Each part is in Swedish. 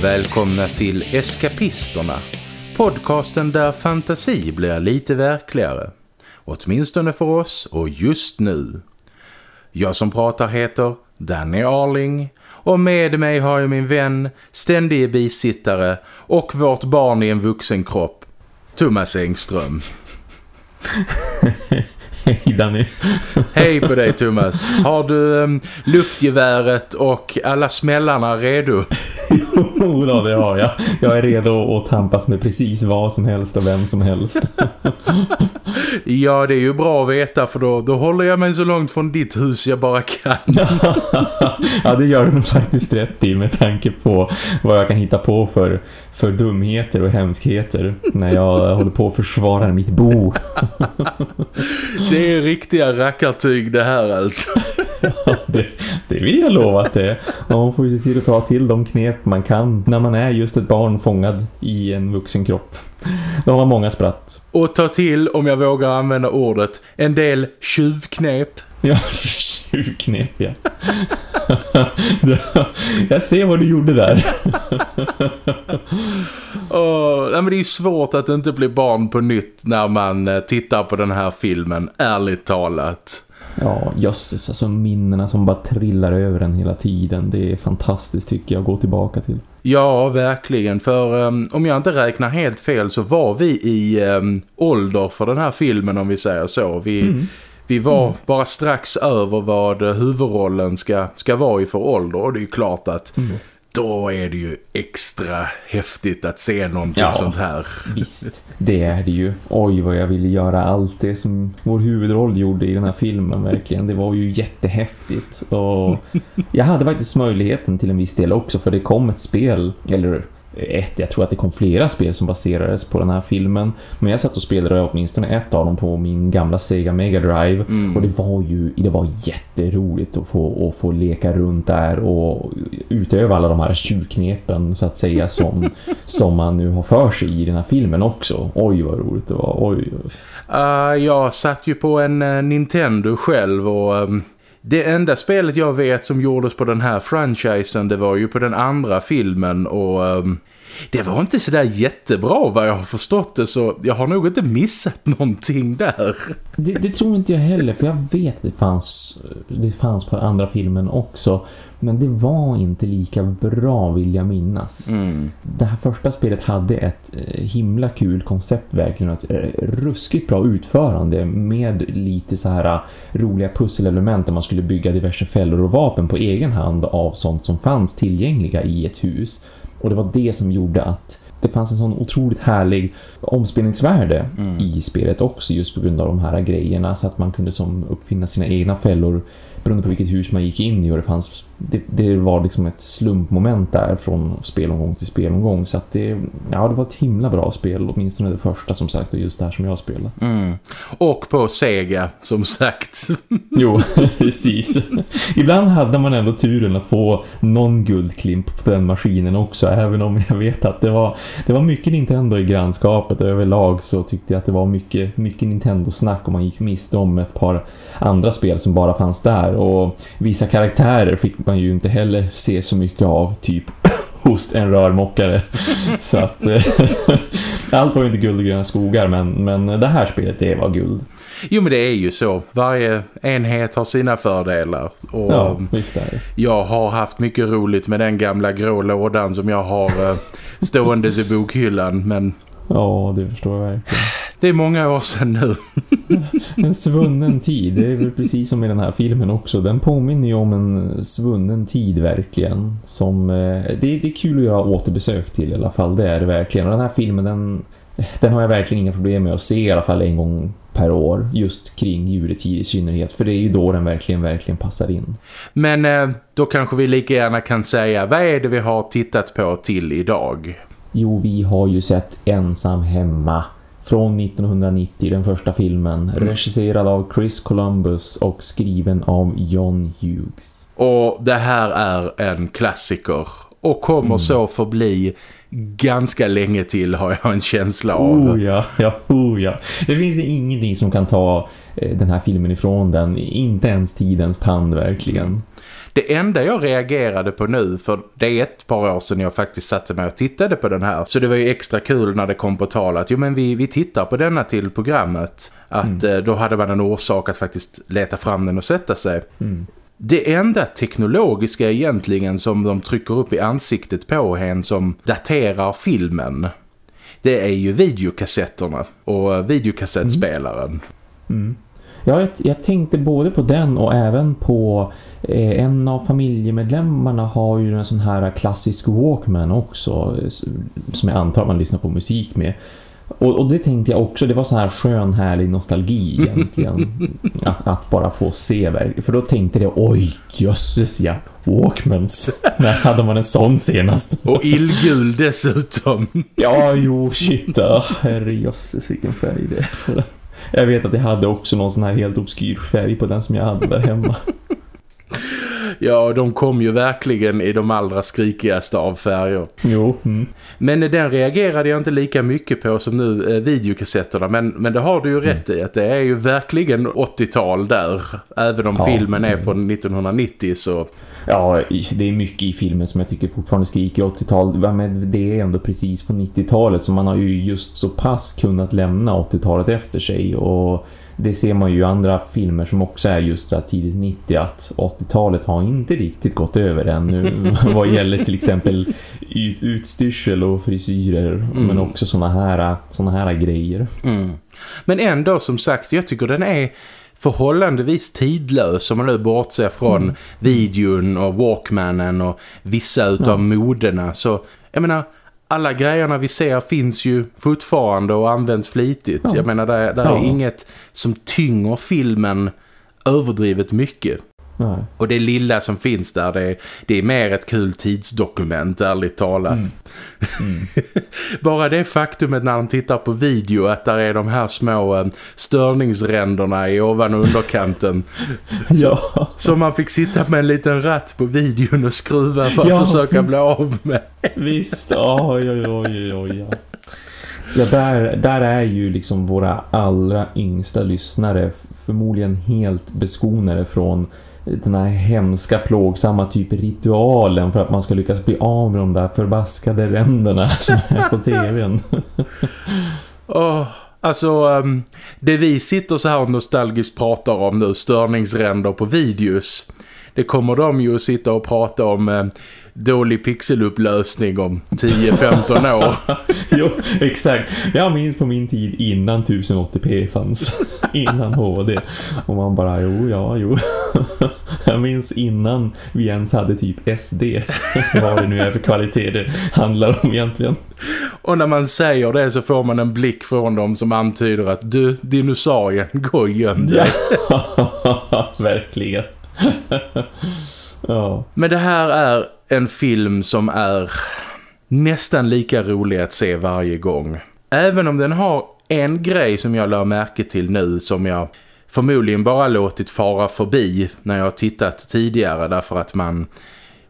Och välkomna till Eskapisterna. Podcasten där fantasi blir lite verkligare. Åtminstone för oss och just nu. Jag som pratar heter Danny Arling och med mig har jag min vän, ständige bisittare och vårt barn i en vuxen kropp, Thomas Engström. Hej Danny. Hej på dig Thomas. Har du um, luftgeväret och alla smällarna redo? Jo då, det har jag. Jag är redo att tampas med precis vad som helst och vem som helst. ja, det är ju bra att veta för då, då håller jag mig så långt från ditt hus jag bara kan. ja, det gör du faktiskt rätt i med tanke på vad jag kan hitta på för, för dumheter och hemskheter när jag håller på att försvara mitt bo. det är riktiga rackartyg det här alltså. ja, det, det vill jag lova att det är. Man får ju se till att ta till de knep man kan när man är just ett barn fångad i en vuxen kropp. Då har man många spratt. Och ta till, om jag vågar använda ordet, en del tjuvknep. Ja, tjuvknep, ja. jag ser vad du gjorde där. oh, nej, men det är ju svårt att inte bli barn på nytt när man eh, tittar på den här filmen, ärligt talat. Ja, jösses, alltså minnena som bara trillar över en hela tiden. Det är fantastiskt tycker jag att gå tillbaka till. Ja, verkligen. För um, om jag inte räknar helt fel så var vi i um, ålder för den här filmen om vi säger så. Vi, mm. vi var mm. bara strax över vad huvudrollen ska, ska vara i för ålder. Och det är ju klart att mm då är det ju extra häftigt att se någonting ja, sånt här. Visst, det är det ju. Oj vad jag ville göra allt det som vår huvudroll gjorde i den här filmen verkligen. Det var ju jättehäftigt. Och jag hade faktiskt möjligheten till en viss del också för det kom ett spel, eller ett, jag tror att det kom flera spel som baserades på den här filmen. Men jag satt och spelade åtminstone ett av dem på min gamla Sega Mega Drive. Mm. Och det var ju det var jätteroligt att få, att få leka runt där och utöva alla de här tjuvknepen så att säga som, som man nu har för sig i den här filmen också. Oj vad roligt det var. Oj. Uh, jag satt ju på en uh, Nintendo själv och... Um det enda spelet jag vet som gjordes på den här franchisen det var ju på den andra filmen och um, det var inte sådär jättebra vad jag har förstått det så jag har nog inte missat någonting där. Det, det tror inte jag heller för jag vet att det fanns, det fanns på andra filmen också men det var inte lika bra vill jag minnas. Mm. Det här första spelet hade ett eh, himla kul koncept verkligen. Ett eh, ruskigt bra utförande med lite så här eh, roliga pusselelement där man skulle bygga diverse fällor och vapen på egen hand av sånt som fanns tillgängliga i ett hus. Och det var det som gjorde att det fanns en sån otroligt härlig omspelningsvärde mm. i spelet också just på grund av de här grejerna så att man kunde som uppfinna sina egna fällor beroende på vilket hus man gick in i och det fanns det, det, var liksom ett slumpmoment där från spelomgång till spelomgång så att det, ja, det var ett himla bra spel åtminstone det första som sagt och just det här som jag spelat. Mm. Och på Sega som sagt. jo, precis. Ibland hade man ändå turen att få någon guldklimp på den maskinen också även om jag vet att det var, det var mycket Nintendo i grannskapet överlag så tyckte jag att det var mycket, mycket Nintendo-snack och man gick miste om ett par andra spel som bara fanns där och vissa karaktärer fick man ju inte heller se så mycket av typ hos en rörmockare. så att eh, allt var ju inte guld och gröna skogar men, men det här spelet det var guld. Jo men det är ju så. Varje enhet har sina fördelar. Och ja, visst är det. Jag har haft mycket roligt med den gamla grå lådan som jag har eh, ståendes i bokhyllan. Men Ja, det förstår jag verkligen. Det är många år sedan nu. en svunnen tid, det är väl precis som i den här filmen också. Den påminner ju om en svunnen tid verkligen. Som, eh, det, det är kul att göra återbesök till i alla fall, det är det verkligen. Och den här filmen, den, den har jag verkligen inga problem med att se i alla fall en gång per år just kring juletid i synnerhet för det är ju då den verkligen verkligen passar in. Men eh, då kanske vi lika gärna kan säga vad är det vi har tittat på till idag? Jo, vi har ju sett Ensam hemma från 1990, den första filmen. Mm. Regisserad av Chris Columbus och skriven av John Hughes. Och det här är en klassiker och kommer mm. så förbli ganska länge till har jag en känsla av. Oh ja, ja, oh ja. Det finns ingenting som kan ta den här filmen ifrån den. Inte ens tidens tand verkligen. Det enda jag reagerade på nu, för det är ett par år sedan jag faktiskt satte mig och tittade på den här. Så det var ju extra kul när det kom på tal att jo men vi, vi tittar på denna till programmet. Att mm. Eh, då hade man en orsak att faktiskt leta fram den och sätta sig. Mm. Det enda teknologiska egentligen som de trycker upp i ansiktet på en som daterar filmen det är ju videokassetterna och videokassettspelaren. Mm. Ja, jag, jag, tänkte både på den och även på eh, en av familjemedlemmarna har ju en sån här klassisk Walkman också som jag antar man lyssnar på musik med. Och, och, det tänkte jag också, det var så här skön härlig nostalgi egentligen. att, att, bara få se. För då tänkte jag, oj, jösses ja, Walkmans. När hade man en sån senast? och illgul dessutom. ja, jo, shit. Herre jösses, vilken färg det är. Jag vet att jag hade också någon sån här helt obskyr färg på den som jag hade där hemma. Ja, de kom ju verkligen i de allra skrikigaste av färger. Jo. Mm. Men den reagerade jag inte lika mycket på som nu eh, videokassetterna. Men, men det har du ju mm. rätt i att det är ju verkligen 80-tal där. Även om ja, filmen är mm. från 1990 så... Ja, det är mycket i filmen som jag tycker fortfarande skriker 80-tal. Men det är ändå precis på 90-talet så man har ju just så pass kunnat lämna 80-talet efter sig och det ser man ju i andra filmer som också är just så tidigt 90 att 80-talet har inte riktigt gått över ännu vad gäller till exempel utstyrsel och frisyrer mm. men också såna här, såna här grejer. Mm. Men ändå som sagt, jag tycker den är förhållandevis tidlös om man nu bortser från mm. videon och Walkmanen och vissa utav ja. modena så jag menar alla grejerna vi ser finns ju fortfarande och används flitigt. Ja. Jag menar, det, det ja. är inget som tynger filmen överdrivet mycket. Nej. Och det lilla som finns där, det är, det är mer ett kul tidsdokument, ärligt talat. Mm. Mm. Bara det faktumet när de tittar på video att där är de här små eh, störningsränderna i ovan och underkanten. ja. Som man fick sitta med en liten ratt på videon och skruva för att ja, försöka visst. bli av med. visst, oj oj oj oj. Ja. Ja, där, där är ju liksom våra allra yngsta lyssnare förmodligen helt beskonade från den här hemska, plågsamma typ ritualen för att man ska lyckas bli av med de där förbaskade ränderna som är på tvn. oh, alltså, um, det vi sitter så här nostalgiskt pratar om nu, störningsränder på videos, det kommer de ju att sitta och prata om um, dålig pixelupplösning om 10-15 år. jo, exakt. Jag minns på min tid innan 1080p fanns. innan HD. Och man bara, jo, ja, jo. Jag minns innan vi ens hade typ SD. Vad det nu är för kvalitet det handlar om egentligen. Och när man säger det så får man en blick från dem som antyder att du, dinosaurien, gå och göm dig. Ja, verkligen. ja. Men det här är en film som är nästan lika rolig att se varje gång. Även om den har en grej som jag lade märke till nu som jag förmodligen bara låtit fara förbi när jag har tittat tidigare därför att man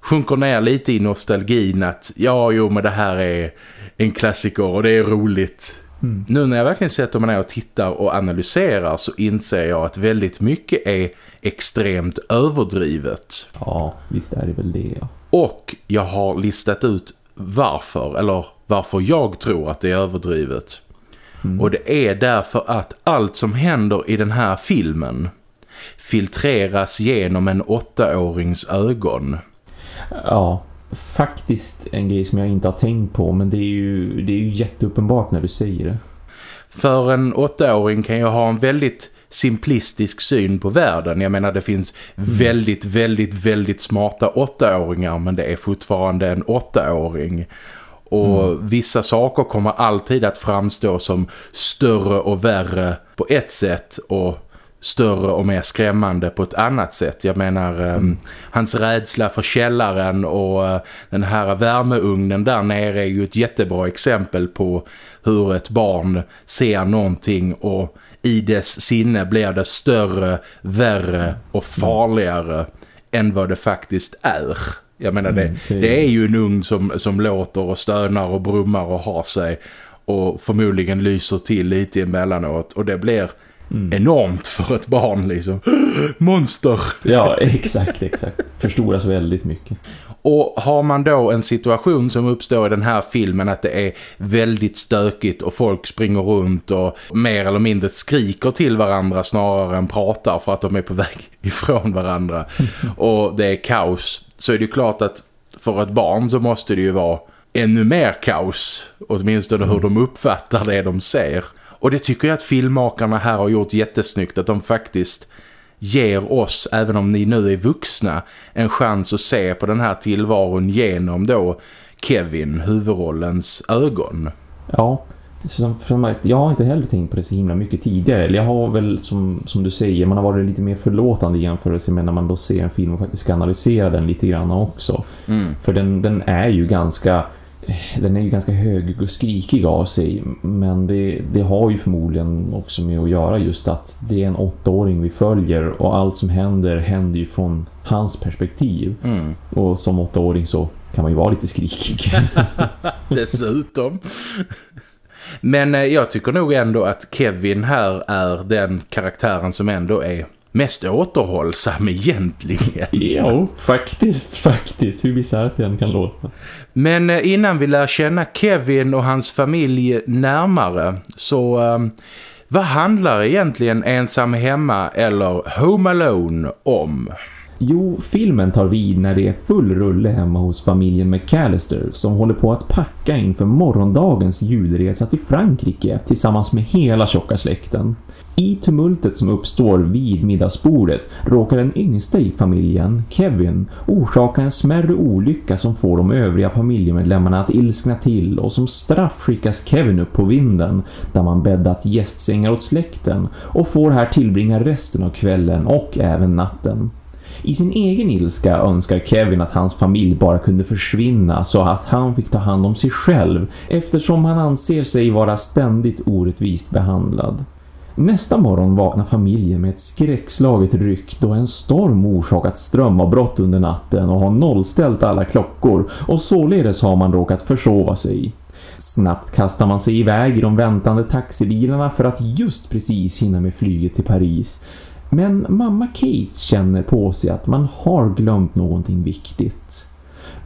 sjunker ner lite i nostalgin att ja, jo men det här är en klassiker och det är roligt. Mm. Nu när jag verkligen sätter mig ner och tittar och analyserar så inser jag att väldigt mycket är extremt överdrivet. Ja, visst är det väl det, ja. Och jag har listat ut varför, eller varför jag tror att det är överdrivet. Mm. Och det är därför att allt som händer i den här filmen filtreras genom en åttaårings ögon. Ja, faktiskt en grej som jag inte har tänkt på men det är ju, det är ju jätteuppenbart när du säger det. För en åttaåring kan ju ha en väldigt simplistisk syn på världen. Jag menar det finns mm. väldigt, väldigt, väldigt smarta åttaåringar men det är fortfarande en åttaåring. Och mm. vissa saker kommer alltid att framstå som större och värre på ett sätt och större och mer skrämmande på ett annat sätt. Jag menar, ehm, mm. hans rädsla för källaren och uh, den här värmeugnen där nere är ju ett jättebra exempel på hur ett barn ser någonting och i dess sinne blir det större, värre och farligare mm. än vad det faktiskt är. Jag menar det, mm, det är ju en ugn som, som låter och stönar och brummar och har sig och förmodligen lyser till lite emellanåt och det blir mm. enormt för ett barn liksom. Monster! Ja, exakt, exakt. Förstoras väldigt mycket. Och har man då en situation som uppstår i den här filmen att det är väldigt stökigt och folk springer runt och mer eller mindre skriker till varandra snarare än pratar för att de är på väg ifrån varandra. Och det är kaos. Så är det klart att för ett barn så måste det ju vara ännu mer kaos. Åtminstone hur de uppfattar det de ser. Och det tycker jag att filmmakarna här har gjort jättesnyggt att de faktiskt ger oss, även om ni nu är vuxna, en chans att se på den här tillvaron genom då Kevin, huvudrollens ögon. Ja, som, som, jag har inte heller tänkt på det så himla mycket tidigare. Eller jag har väl, som, som du säger, man har varit lite mer förlåtande i jämförelse med när man då ser en film och faktiskt ska analysera den lite grann också. Mm. För den, den är ju ganska den är ju ganska hög och skrikig av sig men det, det har ju förmodligen också med att göra just att det är en åttaåring vi följer och allt som händer händer ju från hans perspektiv. Mm. Och som åttaåring så kan man ju vara lite skrikig. Dessutom. Men eh, jag tycker nog ändå att Kevin här är den karaktären som ändå är mest återhållsam egentligen. Ja, faktiskt, faktiskt. Hur bisarrt den kan låta. Men eh, innan vi lär känna Kevin och hans familj närmare så... Um, vad handlar egentligen Ensam hemma eller Home Alone om? Jo, filmen tar vid när det är full rulle hemma hos familjen McAllister som håller på att packa inför morgondagens julresa till Frankrike tillsammans med hela tjocka släkten. I tumultet som uppstår vid middagsbordet råkar den yngsta i familjen, Kevin, orsaka en smärre olycka som får de övriga familjemedlemmarna att ilskna till och som straff skickas Kevin upp på vinden där man bäddat gästsängar åt släkten och får här tillbringa resten av kvällen och även natten. I sin egen ilska önskar Kevin att hans familj bara kunde försvinna så att han fick ta hand om sig själv eftersom han anser sig vara ständigt orättvist behandlad. Nästa morgon vaknar familjen med ett skräckslaget ryck då en storm orsakat strömavbrott under natten och har nollställt alla klockor och således har man råkat försova sig. Snabbt kastar man sig iväg i de väntande taxibilarna för att just precis hinna med flyget till Paris. Men mamma Kate känner på sig att man har glömt någonting viktigt.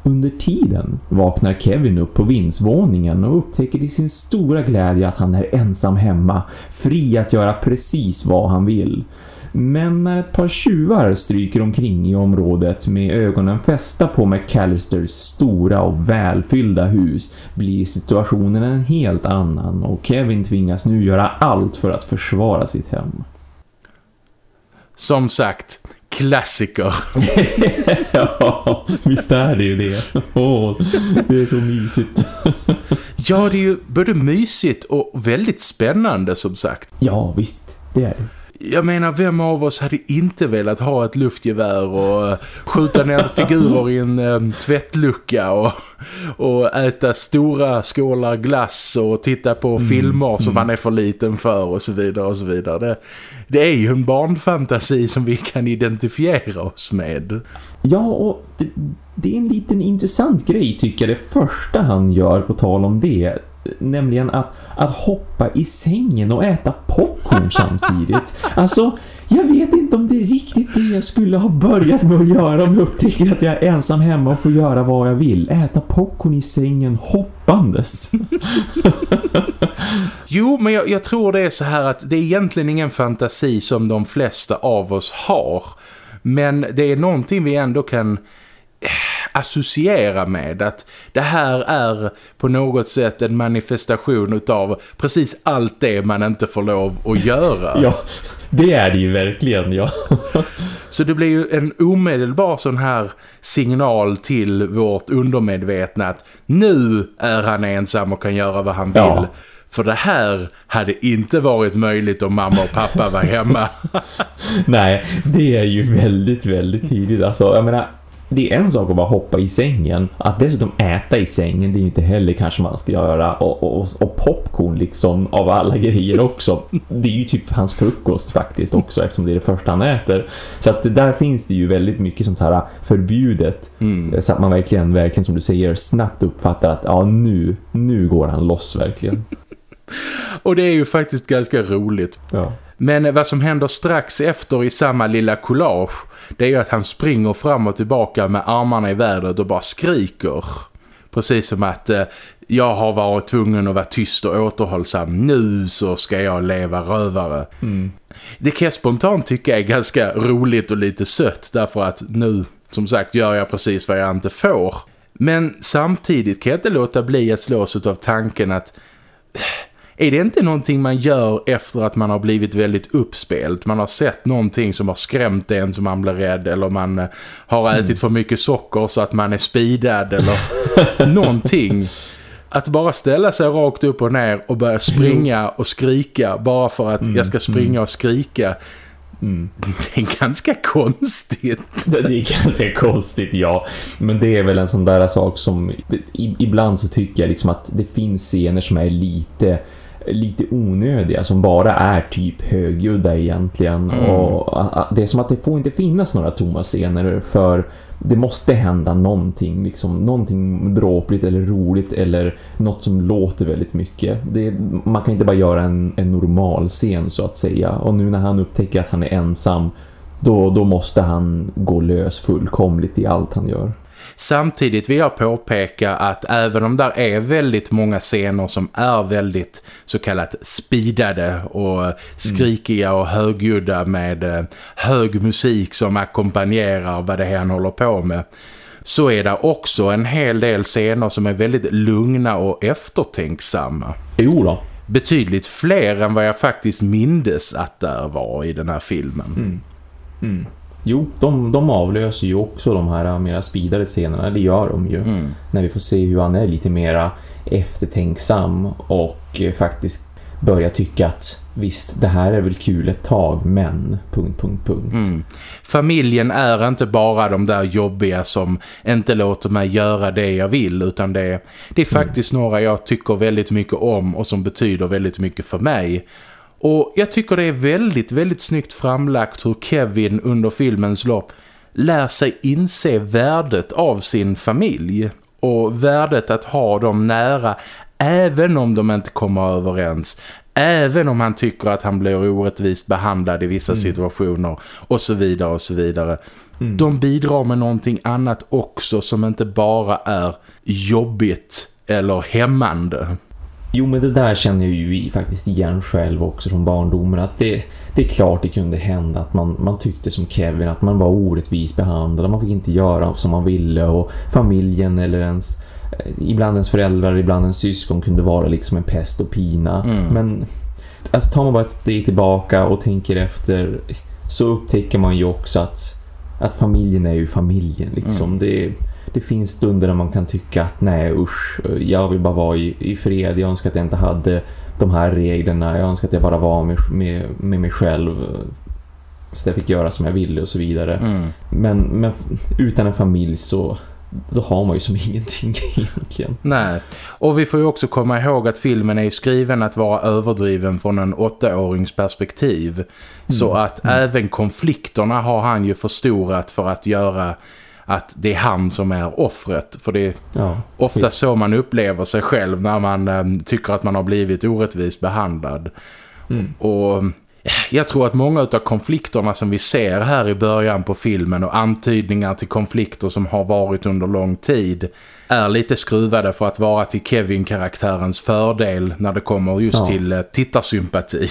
Under tiden vaknar Kevin upp på vindsvåningen och upptäcker till sin stora glädje att han är ensam hemma, fri att göra precis vad han vill. Men när ett par tjuvar stryker omkring i området med ögonen fästa på McAllisters stora och välfyllda hus blir situationen en helt annan och Kevin tvingas nu göra allt för att försvara sitt hem. Som sagt, klassiker. ja, visst är det ju det. Oh, det är så mysigt. ja, det är ju både mysigt och väldigt spännande som sagt. Ja, visst, det är det. Jag menar, vem av oss hade inte velat ha ett luftgevär och skjuta ner figurer i en um, tvättlucka och, och äta stora skålar glass och titta på mm, filmer som mm. man är för liten för och så vidare och så vidare. Det, det är ju en barnfantasi som vi kan identifiera oss med. Ja, och det, det är en liten intressant grej tycker jag det första han gör på tal om det nämligen att, att hoppa i sängen och äta popcorn samtidigt. Alltså, jag vet inte om det är riktigt det jag skulle ha börjat med att göra om jag upptäcker att jag är ensam hemma och får göra vad jag vill. Äta popcorn i sängen hoppandes. jo, men jag, jag tror det är så här att det är egentligen ingen fantasi som de flesta av oss har. Men det är någonting vi ändå kan associera med att det här är på något sätt en manifestation av precis allt det man inte får lov att göra. ja, det är det ju verkligen, ja. Så det blir ju en omedelbar sån här signal till vårt undermedvetna att nu är han ensam och kan göra vad han vill. Ja. För det här hade inte varit möjligt om mamma och pappa var hemma. Nej, det är ju väldigt, väldigt tydligt. Alltså, jag menar, det är en sak att bara hoppa i sängen. Att dessutom äta i sängen, det är inte heller kanske man ska göra. Och, och, och, popcorn liksom av alla grejer också. Det är ju typ hans frukost faktiskt också eftersom det är det första han äter. Så att där finns det ju väldigt mycket sånt här förbjudet. Mm. Så att man verkligen, verkligen som du säger, snabbt uppfattar att ja nu, nu går han loss verkligen. och det är ju faktiskt ganska roligt. Ja. Men vad som händer strax efter i samma lilla collage det är ju att han springer fram och tillbaka med armarna i vädret och bara skriker. Precis som att eh, jag har varit tvungen att vara tyst och återhållsam. Nu så ska jag leva rövare. Mm. Det kan jag spontant tycka är ganska roligt och lite sött därför att nu, som sagt, gör jag precis vad jag inte får. Men samtidigt kan jag inte låta bli att slås av tanken att är det inte någonting man gör efter att man har blivit väldigt uppspelt? Man har sett någonting som har skrämt en som man blir rädd eller man eh, har ätit mm. för mycket socker så att man är speedad eller någonting. Att bara ställa sig rakt upp och ner och börja springa och skrika bara för att mm. jag ska springa mm. och skrika. Mm. Det är ganska konstigt. Det är ganska konstigt, ja. Men det är väl en sån där sak som... Ibland så tycker jag liksom att det finns scener som är lite lite onödiga som bara är typ högljudda egentligen. Mm. och det är som att det får inte finnas några tomma scener för det måste hända någonting liksom någonting dråpligt eller roligt eller något som låter väldigt mycket. Det, man kan inte bara göra en, en normal scen så att säga. Och nu när han upptäcker att han är ensam då, då måste han gå lös fullkomligt i allt han gör Samtidigt vill jag påpeka att även om där är väldigt många scener som är väldigt så kallat speedade och skrikiga och högljudda med eh, hög musik som ackompanjerar vad det är han håller på med så är det också en hel del scener som är väldigt lugna och eftertänksamma. Jo då. Betydligt fler än vad jag faktiskt mindes att det var i den här filmen. Mm. Mm. Jo, de, de avlöser ju också de här mera speedade scenerna. Det gör de ju. Mm. När vi får se hur han är lite mera eftertänksam och eh, faktiskt börjar tycka att visst, det här är väl kul ett tag, men... Punkt, punkt, punkt. Mm. Familjen är inte bara de där jobbiga som inte låter mig göra det jag vill utan det, det är mm. faktiskt mm. några jag tycker väldigt mycket om och som betyder väldigt mycket för mig. Och jag tycker det är väldigt, väldigt snyggt framlagt hur Kevin under filmens lopp lär sig inse värdet av sin familj och värdet att ha dem nära även om de inte kommer överens även om han tycker att han blir orättvist behandlad i vissa mm. situationer och så vidare och så vidare. Mm. De bidrar med någonting annat också som inte bara är jobbigt eller hämmande. Jo men det där känner jag ju faktiskt igen själv också från barndomen att det, det är klart det kunde hända att man, man tyckte som Kevin att man var orättvis behandlad man fick inte göra som man ville och familjen eller ens eh, ibland ens föräldrar, ibland ens syskon kunde vara liksom en pest och pina mm. men alltså tar man bara ett steg tillbaka och tänker efter så upptäcker man ju också att, att familjen är ju familjen liksom mm. det det finns stunder där man kan tycka att nej usch, jag vill bara vara i, i fred. Jag önskar att jag inte hade de här reglerna. Jag önskar att jag bara var med, med, med mig själv så jag fick göra som jag ville och så vidare. Mm. Men, men utan en familj så då har man ju som ingenting egentligen. Nej, och vi får ju också komma ihåg att filmen är ju skriven att vara överdriven från en åttaårings perspektiv. Mm. Så att mm. även konflikterna har han ju förstorat för att göra att det är han som är offret. För det är ja, ofta visst. så man upplever sig själv när man äm, tycker att man har blivit orättvist behandlad. Mm. Och jag tror att många av konflikterna som vi ser här i början på filmen och antydningar till konflikter som har varit under lång tid är lite skruvade för att vara till Kevin-karaktärens fördel när det kommer just ja. till eh, tittarsympati.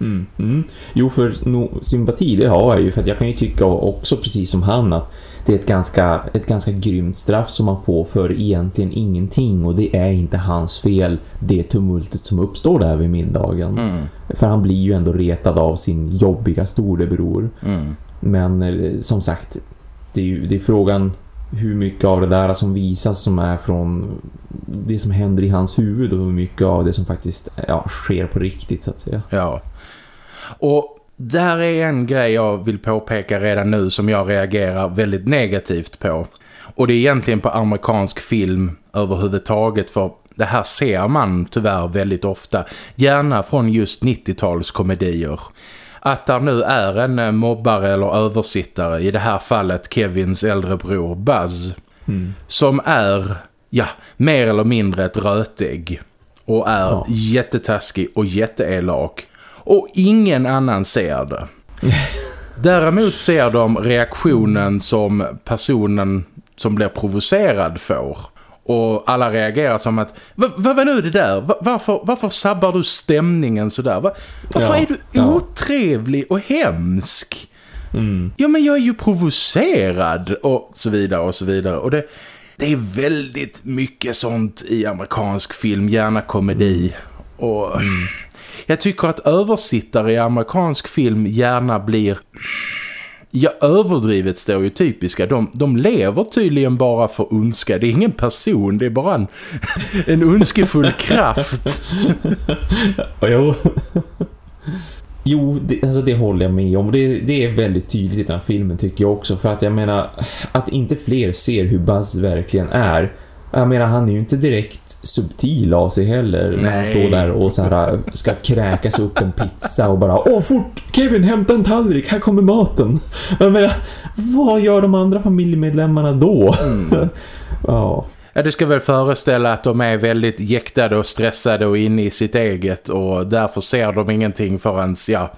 mm, mm. Jo, för no, sympati det har jag ju för att jag kan ju tycka också precis som han att det är ett ganska, ett ganska grymt straff som man får för egentligen ingenting och det är inte hans fel det tumultet som uppstår där vid middagen. Mm. För han blir ju ändå retad av sin jobbiga storebror. Mm. Men eh, som sagt, det är, ju, det är frågan hur mycket av det där som visas som är från det som händer i hans huvud och hur mycket av det som faktiskt ja, sker på riktigt så att säga. Ja. Och där är en grej jag vill påpeka redan nu som jag reagerar väldigt negativt på. Och det är egentligen på amerikansk film överhuvudtaget för det här ser man tyvärr väldigt ofta. Gärna från just 90-talskomedier. Att där nu är en eh, mobbare eller översittare, i det här fallet Kevins äldre bror Buzz. Mm. Som är, ja, mer eller mindre ett rötägg. Och är ja. jättetaskig och jätteelak. Och ingen annan ser det. Däremot ser de reaktionen som personen som blir provocerad får. Och alla reagerar som att, vad var nu det där? Va, varför, varför sabbar du stämningen sådär? Va, varför ja, är du ja. otrevlig och hemsk? Mm. Ja men jag är ju provocerad och så vidare och så vidare. Och det, det är väldigt mycket sånt i amerikansk film, gärna komedi. Och mm jag tycker att översittare i amerikansk film gärna blir ja, överdrivet stereotypiska. De, de lever tydligen bara för ondska. Det är ingen person, det är bara en, en ondskefull kraft. jo. Jo, det, alltså det håller jag med om. Det, det är väldigt tydligt i den här filmen tycker jag också. För att jag menar, att inte fler ser hur Buzz verkligen är. Jag menar, han är ju inte direkt subtil av sig heller när han står där och så här, ska kräkas upp en pizza och bara Åh fort, Kevin hämta en tallrik, här kommer maten. Jag menar, vad gör de andra familjemedlemmarna då? Mm. ja. Ja, det ska väl föreställa att de är väldigt jäktade och stressade och inne i sitt eget och därför ser de ingenting förrän, ja,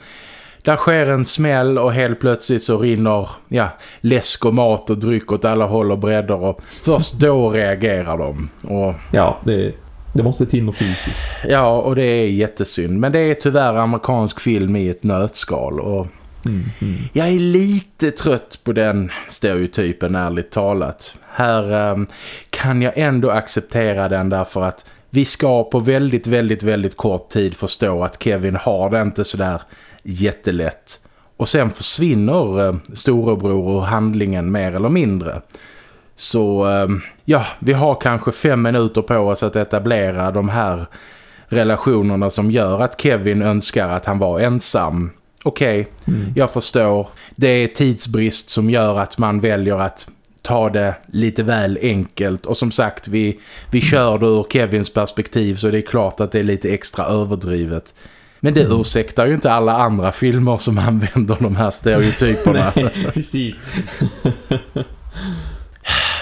där sker en smäll och helt plötsligt så rinner ja, läsk och mat och dryck åt alla håll och bredder och först då reagerar de. Och... Ja, det, det måste till något fysiskt. Ja, och det är jättesynd. Men det är tyvärr amerikansk film i ett nötskal och mm, mm. jag är lite trött på den stereotypen ärligt talat. Här um, kan jag ändå acceptera den därför att vi ska på väldigt, väldigt, väldigt kort tid förstå att Kevin har det inte sådär jättelätt. Och sen försvinner eh, storebror och handlingen mer eller mindre. Så eh, ja, vi har kanske fem minuter på oss att etablera de här relationerna som gör att Kevin önskar att han var ensam. Okej, okay, mm. jag förstår. Det är tidsbrist som gör att man väljer att ta det lite väl enkelt. Och som sagt, vi, vi kör det ur Kevins perspektiv så det är klart att det är lite extra överdrivet. Men det ursäktar ju inte alla andra filmer som använder de här stereotyperna. Nej, precis.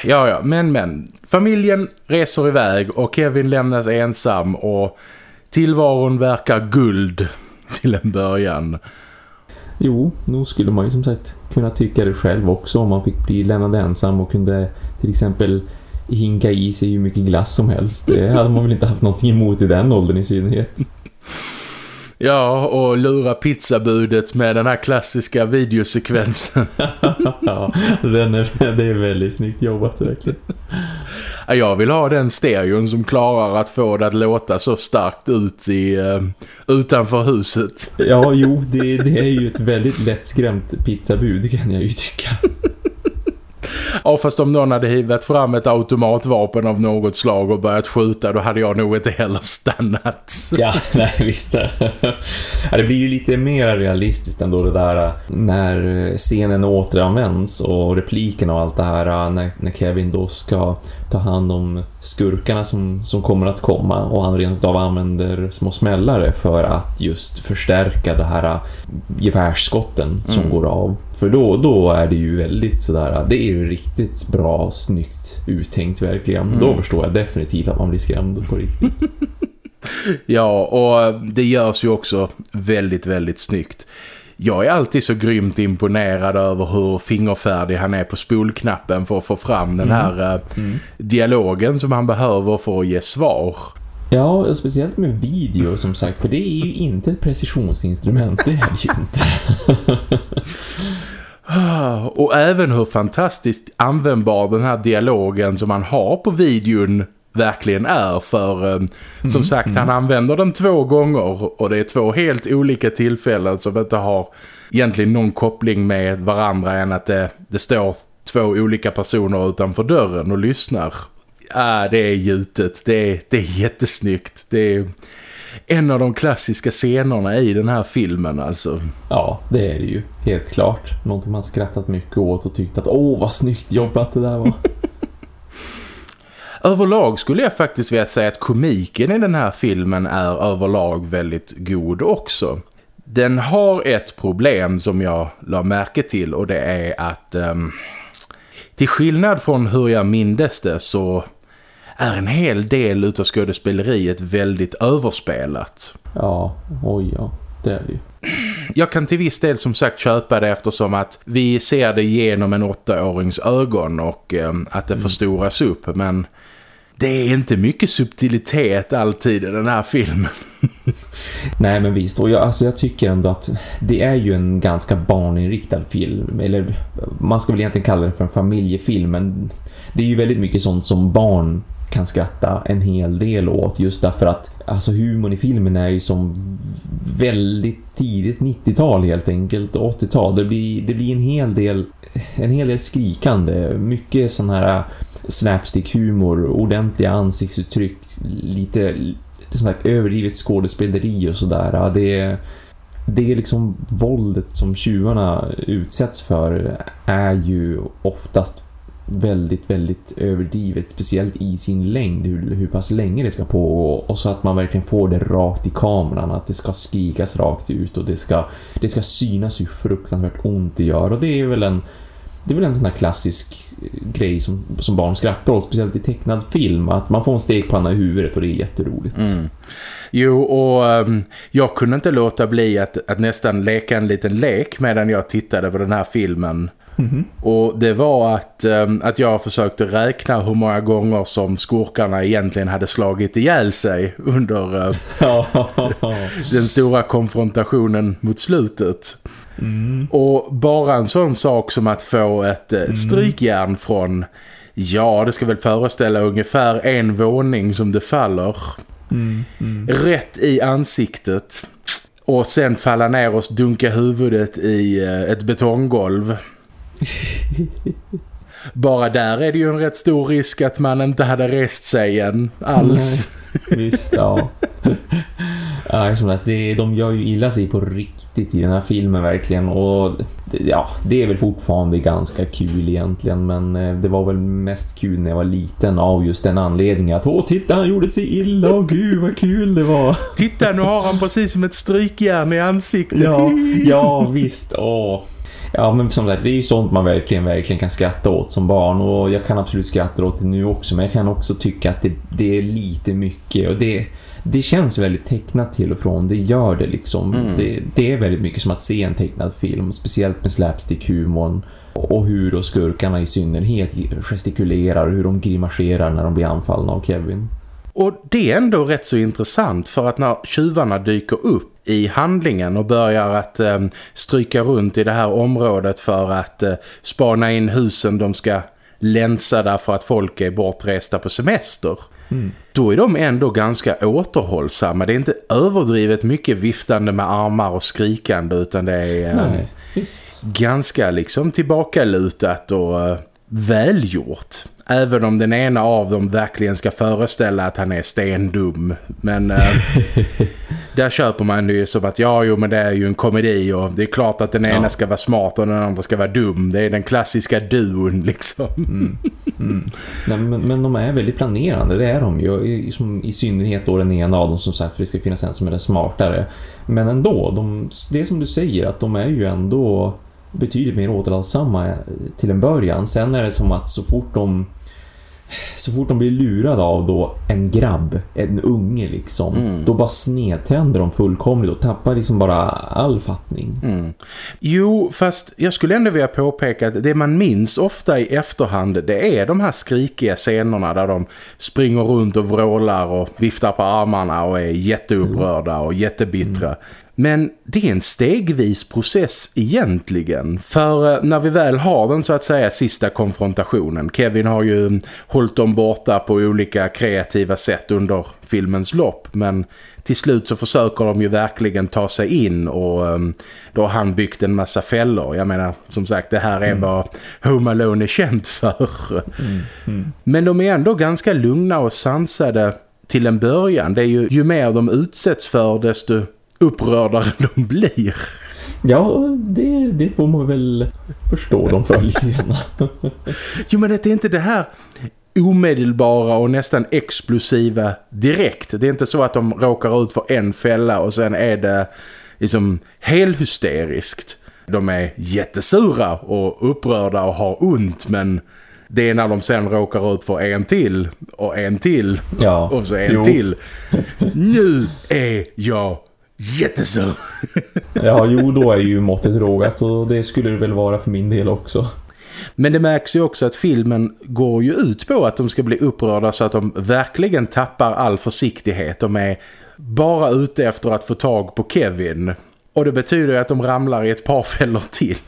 ja, ja, men men. Familjen reser iväg och Kevin lämnas ensam och tillvaron verkar guld till en början. Jo, nog skulle man ju som sagt kunna tycka det själv också om man fick bli lämnad ensam och kunde till exempel hinka i sig hur mycket glass som helst. Det hade man väl inte haft någonting emot i den åldern i synnerhet. Ja, och lura pizzabudet med den här klassiska videosekvensen. ja, den är, det är väldigt snyggt jobbat verkligen. Jag vill ha den stereon som klarar att få det att låta så starkt ut i, uh, utanför huset. Ja, jo, det, det är ju ett väldigt lättskrämt pizzabud kan jag ju tycka. Ja, fast om någon hade hivat fram ett automatvapen av något slag och börjat skjuta, då hade jag nog inte heller stannat. Ja, nej visst. Ja, det blir ju lite mer realistiskt ändå det där äh, när äh, scenen återanvänds och repliken och allt det här äh, när, när Kevin då ska ta hand om skurkarna som, som kommer att komma och han rent av använder små smällare för att just förstärka det här gevärsskotten som mm. går av. För då, då är det ju väldigt sådär, det är ju riktigt bra, snyggt uttänkt verkligen. Mm. Då förstår jag definitivt att man blir skrämd på riktigt. ja, och det görs ju också väldigt, väldigt snyggt. Jag är alltid så grymt imponerad över hur fingerfärdig han är på spolknappen för att få fram den mm. här mm. dialogen som han behöver för att ge svar. Ja, speciellt med video som sagt, för det är ju inte ett precisionsinstrument, det är det ju inte. Och även hur fantastiskt användbar den här dialogen som man har på videon verkligen är för um, som mm, sagt mm. han använder den två gånger och det är två helt olika tillfällen som inte har egentligen någon koppling med varandra än att det, det står två olika personer utanför dörren och lyssnar. Ah, det är gjutet, det är, det är jättesnyggt, det är en av de klassiska scenerna i den här filmen alltså. Ja, det är det ju. Helt klart. Någonting man skrattat mycket åt och tyckt att åh vad snyggt jobbat det där var. överlag skulle jag faktiskt vilja säga att komiken i den här filmen är överlag väldigt god också. Den har ett problem som jag la märke till och det är att um, till skillnad från hur jag mindes det så är en hel del utav skådespeleriet väldigt överspelat. Ja, oj ja det är det ju. Jag kan till viss del som sagt köpa det eftersom att vi ser det genom en åttaårings ögon och eh, att det mm. förstoras upp. Men det är inte mycket subtilitet alltid i den här filmen. Nej men visst, och jag, alltså jag tycker ändå att det är ju en ganska barninriktad film. Eller man ska väl egentligen kalla det för en familjefilm men det är ju väldigt mycket sånt som barn kan skratta en hel del åt just därför att alltså humorn i filmen är ju som väldigt tidigt 90-tal helt enkelt 80-tal. Det blir, det blir en hel del en hel del skrikande, mycket sån här slapstick-humor, ordentliga ansiktsuttryck, lite som ett överdrivet skådespeleri och sådär. Det, det är liksom våldet som tjuvarna utsätts för är ju oftast väldigt, väldigt överdrivet. Speciellt i sin längd, hur, hur pass länge det ska pågå. Och så att man verkligen får det rakt i kameran. Att det ska skrikas rakt ut och det ska, det ska synas hur fruktansvärt ont det gör. Och det är väl en, det är väl en sån här klassisk eh, grej som, som barn skrattar åt, speciellt i tecknad film. Att man får en stekpanna i huvudet och det är jätteroligt. Mm. Jo, och um, jag kunde inte låta bli att, att nästan leka en liten lek medan jag tittade på den här filmen. Mm -hmm. Och det var att, um, att jag försökte räkna hur många gånger som skurkarna egentligen hade slagit ihjäl sig under uh, den stora konfrontationen mot slutet. Mm. Och bara en sån sak som att få ett, ett mm. strykjärn från, ja det ska väl föreställa ungefär en våning som det faller. Mm. mm. Rätt i ansiktet. Och sen falla ner och dunka huvudet i eh, ett betonggolv. Bara där är det ju en rätt stor risk att man inte hade rest sig än alls. Nej, visst, ja. ja som att det, de gör ju illa sig på riktigt i den här filmen verkligen. Och ja, det är väl fortfarande ganska kul egentligen. Men eh, det var väl mest kul när jag var liten av just den anledningen. Att åh, titta han gjorde sig illa. Och gud vad kul det var. Titta, nu har han precis som ett strykjärn i ansiktet. Ja, ja visst. Åh. Ja men som sagt, det är ju sånt man verkligen, verkligen kan skratta åt som barn och jag kan absolut skratta åt det nu också men jag kan också tycka att det, det är lite mycket och det, det känns väldigt tecknat till och från, det gör det liksom. Mm. Det, det är väldigt mycket som att se en tecknad film, speciellt med slapstick-humorn och hur då skurkarna i synnerhet gestikulerar och hur de grimaserar när de blir anfallna av Kevin. Och det är ändå rätt så intressant för att när tjuvarna dyker upp i handlingen och börjar att eh, stryka runt i det här området för att eh, spana in husen de ska länsa där för att folk är bortresta på semester. Mm. Då är de ändå ganska återhållsamma. Det är inte överdrivet mycket viftande med armar och skrikande utan det är eh, Nej, ganska liksom tillbakalutat och eh, välgjort. Även om den ena av dem verkligen ska föreställa att han är stendum. Men äh, där köper man ju som att ja, jo men det är ju en komedi och det är klart att den ena ska vara smart och den andra ska vara dum. Det är den klassiska duon liksom. Mm. Mm. Nej, men, men de är väldigt planerande, det är de ju. I, som, i synnerhet då den ena av dem som sagt, för det ska finnas en som är den smartare. Men ändå, de, det som du säger att de är ju ändå betydligt mer återhållsamma till en början. Sen är det som att så fort de så fort de blir lurade av då en grabb, en unge liksom, mm. då bara snedtänder de fullkomligt och tappar liksom bara all fattning. Mm. Jo, fast jag skulle ändå vilja påpeka att det man minns ofta i efterhand det är de här skrikiga scenerna där de springer runt och vrålar och viftar på armarna och är jätteupprörda och jättebittra. Mm. Men det är en stegvis process egentligen. För eh, när vi väl har den så att säga sista konfrontationen. Kevin har ju hållit dem borta på olika kreativa sätt under filmens lopp. Men till slut så försöker de ju verkligen ta sig in och um, då har han byggt en massa fällor. Jag menar, som sagt, det här är mm. vad Home Alone är känt för. Mm. Mm. Men de är ändå ganska lugna och sansade till en början. Det är ju, ju mer de utsätts för desto upprördare de blir. Ja, det, det får man väl förstå dem för lite grann. jo, men det är inte det här omedelbara och nästan explosiva direkt. Det är inte så att de råkar ut för en fälla och sen är det liksom helt hysteriskt. De är jättesura och upprörda och har ont men det är när de sen råkar ut för en till och en till ja. och så en jo. till. Nu är jag Jättesur. ja, jo då är ju måttet rågat och det skulle det väl vara för min del också. Men det märks ju också att filmen går ju ut på att de ska bli upprörda så att de verkligen tappar all försiktighet. De är bara ute efter att få tag på Kevin. Och det betyder ju att de ramlar i ett par fällor till.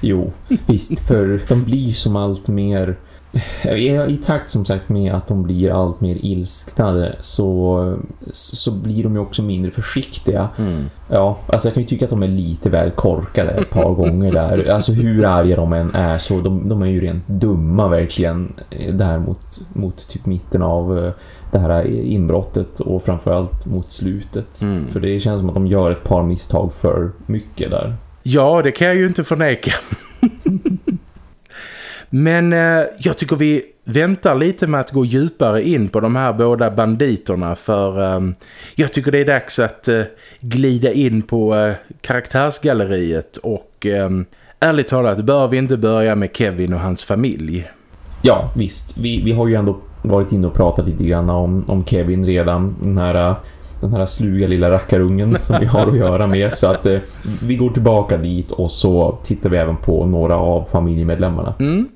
jo, visst. För de blir som allt mer i takt som sagt med att de blir allt mer ilsknade så, så blir de ju också mindre försiktiga. Mm. Ja, alltså jag kan ju tycka att de är lite väl korkade ett par gånger där. Alltså hur arga de än är så de, de är ju rent dumma verkligen där mot, mot typ mitten av eh, det här inbrottet och framförallt mot slutet. Mm. För det känns som att de gör ett par misstag för mycket där. Ja, det kan jag ju inte förneka. Men eh, jag tycker vi väntar lite med att gå djupare in på de här båda banditerna för eh, jag tycker det är dags att eh, glida in på eh, karaktärsgalleriet och eh, ärligt talat bör vi inte börja med Kevin och hans familj. Ja, visst. Vi, vi har ju ändå varit inne och pratat lite grann om, om Kevin redan. Den här, den här sluga lilla rackarungen som vi har att göra med. Så att eh, vi går tillbaka dit och så tittar vi även på några av familjemedlemmarna. Mm.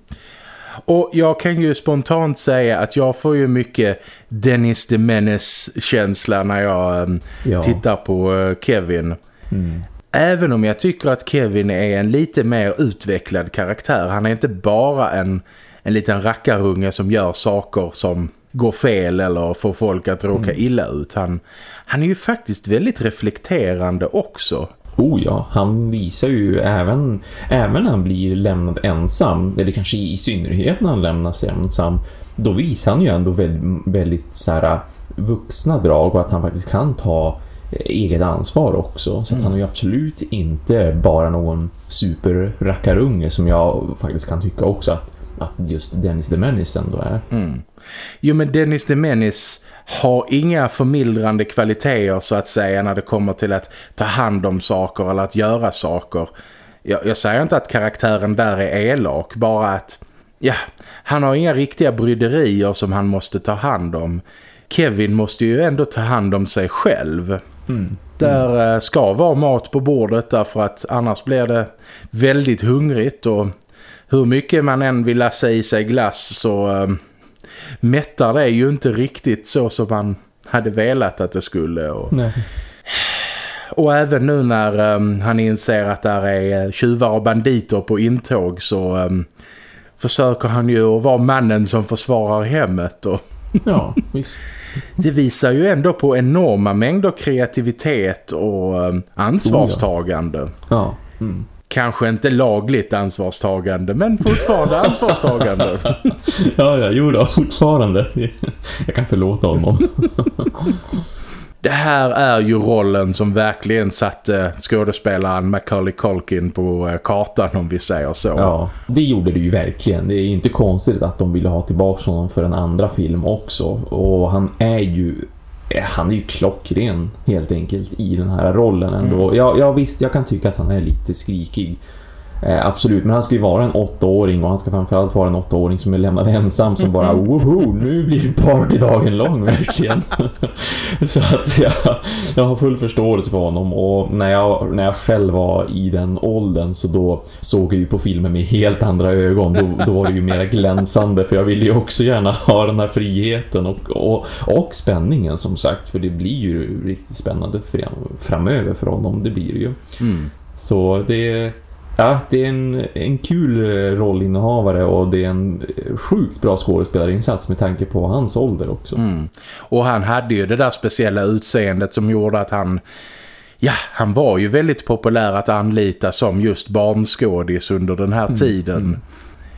Och jag kan ju spontant säga att jag får ju mycket Dennis the Menace-känsla när jag um, ja. tittar på uh, Kevin. Mm. Även om jag tycker att Kevin är en lite mer utvecklad karaktär. Han är inte bara en, en liten rackarunge som gör saker som går fel eller får folk att råka mm. illa ut. Han, han är ju faktiskt väldigt reflekterande också. Oh ja, han visar ju även, även när han blir lämnad ensam, eller kanske i synnerhet när han lämnas ensam, då visar han ju ändå väldigt, väldigt så här, vuxna drag och att han faktiskt kan ta eget ansvar också. Så mm. han är ju absolut inte bara någon superrackarunge som jag faktiskt kan tycka också att, att just Dennis the Menace ändå är. Mm. Jo men Dennis the Menace har inga förmildrande kvaliteter så att säga när det kommer till att ta hand om saker eller att göra saker. Jag, jag säger inte att karaktären där är elak, bara att ja, han har inga riktiga bryderier som han måste ta hand om. Kevin måste ju ändå ta hand om sig själv. Mm. Där eh, ska vara mat på bordet därför att annars blir det väldigt hungrigt och hur mycket man än vill läsa i sig glass så eh, mättar det ju inte riktigt så som man hade velat att det skulle. Och, och även nu när um, han inser att där är eh, tjuvar och banditer på intåg så um, försöker han ju att vara mannen som försvarar hemmet. Och ja, visst. Det visar ju ändå på enorma mängder kreativitet och um, ansvarstagande. Oh, ja. ja. Mm kanske inte lagligt ansvarstagande men fortfarande ansvarstagande. ja, ja, jo då, fortfarande. Jag kan förlåta honom. Det här är ju rollen som verkligen satte skådespelaren Macaulay Culkin på eh, kartan om vi säger så. Ja, det gjorde det ju verkligen. Det är ju inte konstigt att de ville ha tillbaka honom för en andra film också. Och han är ju han är ju klockren helt enkelt i den här rollen ändå. Mm. Ja, ja visst, jag kan tycka att han är lite skrikig. Eh, absolut, men han ska ju vara en åttaåring och han ska framförallt vara en åttaåring som är lämnad ensam som bara woho, nu blir partydagen lång verkligen. så att jag, jag har full förståelse för honom och när jag, när jag själv var i den åldern så då såg jag ju på filmen med helt andra ögon. Då, då var det ju mer glänsande för jag ville ju också gärna ha den här friheten och, och, och spänningen som sagt för det blir ju riktigt spännande framöver för honom, det blir det ju. Mm. Så det Ja, det är en, en kul eh, rollinnehavare och det är en sjukt bra skådespelarinsats med tanke på hans ålder också. Mm. Och han hade ju det där speciella utseendet som gjorde att han ja, han var ju väldigt populär att anlita som just barnskådis under den här mm. tiden. Mm.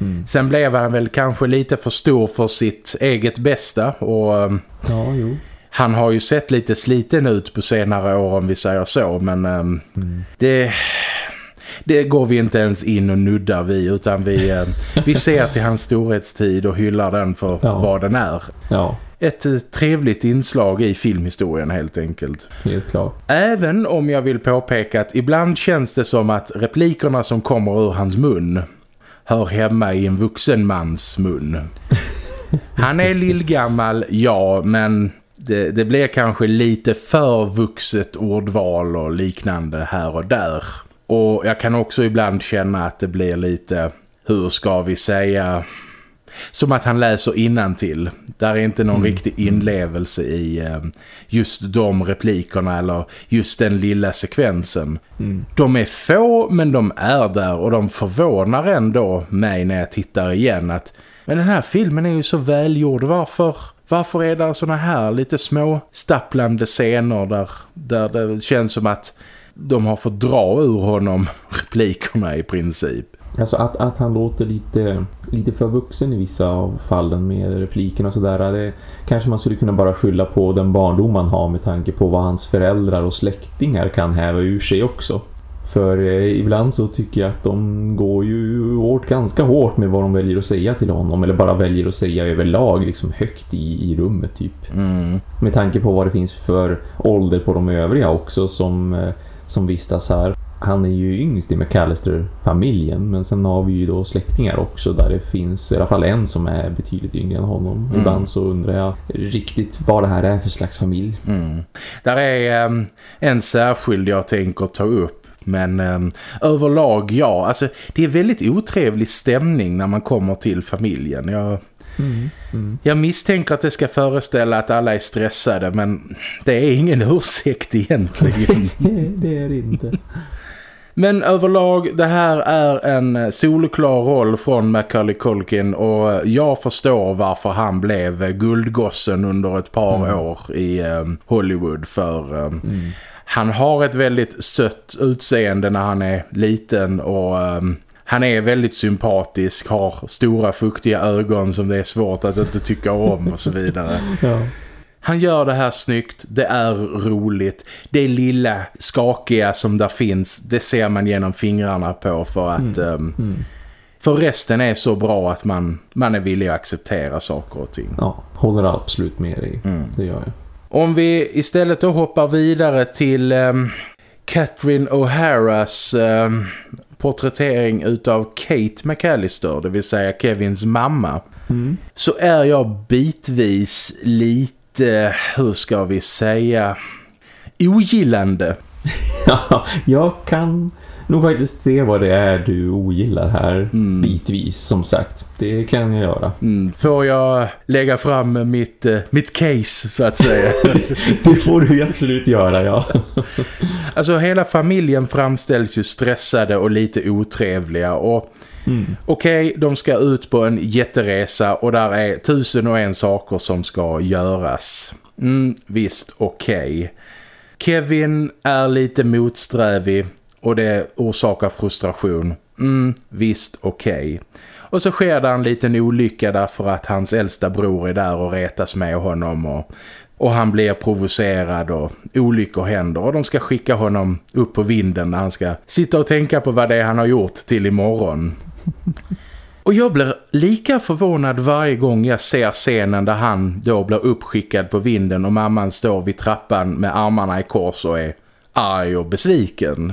Mm. Sen blev han väl kanske lite för stor för sitt eget bästa och ehm, ja, han har ju sett lite sliten ut på senare år om vi säger så men um, det det går vi inte ens in och nuddar vi utan vi, eh, vi ser till hans storhetstid och hyllar den för ja. vad den är. Ja. Ett eh, trevligt inslag i filmhistorien helt enkelt. Helt klart. Även om jag vill påpeka att ibland känns det som att replikerna som kommer ur hans mun hör hemma i en vuxen mans mun. Han är lillgammal, ja, men det, det blir kanske lite för vuxet ordval och liknande här och där. Och jag kan också ibland känna att det blir lite, hur ska vi säga som att han läser innantill. Där är inte någon mm. riktig mm. inlevelse i eh, just de replikerna eller just den lilla sekvensen. Mm. De är få men de är där och de förvånar ändå mig när jag tittar igen att men den här filmen är ju så välgjord. Varför, varför är det såna här lite små stapplande scener där, där det känns som att de har fått dra ur honom replikerna i princip? Alltså att, att han låter lite, lite för vuxen i vissa av fallen med replikerna och sådär. Det kanske man skulle kunna bara skylla på den barndom man har med tanke på vad hans föräldrar och släktingar kan häva ur sig också. För eh, ibland så tycker jag att de går ju åt ganska hårt med vad de väljer att säga till honom. Eller bara väljer att säga överlag liksom högt i, i rummet typ. Mm. Med tanke på vad det finns för ålder på de övriga också som, eh, som vistas här han är ju yngst i McAllister-familjen men sen har vi ju då släktingar också där det finns i alla fall en som är betydligt yngre än honom. Mm. Ibland så undrar jag riktigt vad det här är för slags familj. Mm. Där är um, en särskild jag tänker ta upp men um, överlag ja, alltså det är väldigt otrevlig stämning när man kommer till familjen. Jag, mm, mm. jag misstänker att det ska föreställa att alla är stressade men det är ingen ursäkt egentligen. det är det inte. Men överlag, det här är en solklar roll från Macaulay Culkin och jag förstår varför han blev guldgossen under ett par mm. år i um, Hollywood för um, mm. han har ett väldigt sött utseende när han är liten och um, han är väldigt sympatisk, har stora fuktiga ögon som det är svårt att inte tycka om och så vidare. ja. Han gör det här snyggt, det är roligt. Det lilla skakiga som där finns, det ser man genom fingrarna på för att... Mm. Um, mm. För resten är så bra att man, man är villig att acceptera saker och ting. Ja, håller absolut med dig. Mm. Det gör jag. Om vi istället då hoppar vidare till um, Catherine O'Haras um, porträttering utav Kate McAllister, det vill säga Kevins mamma. Mm. Så är jag bitvis lite lite, hur ska vi säga, ogillande. Ja, jag kan nog faktiskt se vad det är du ogillar här mm. bitvis, som sagt. Det kan jag göra. Mm. Får jag lägga fram mitt, uh, mitt case, så att säga? det får du absolut göra, ja. alltså, hela familjen framställs ju stressade och lite otrevliga och Mm. Okej, okay, de ska ut på en jätteresa och där är tusen och en saker som ska göras. Mm, visst, okej. Okay. Kevin är lite motsträvig och det orsakar frustration. Mm, visst, okej. Okay. Och så sker det en liten olycka därför att hans äldsta bror är där och retas med honom och, och han blir provocerad och olyckor händer och de ska skicka honom upp på vinden när han ska sitta och tänka på vad det är han har gjort till imorgon. Och jag blir lika förvånad varje gång jag ser scenen där han då blir uppskickad på vinden och mamman står vid trappan med armarna i kors och är arg och besviken.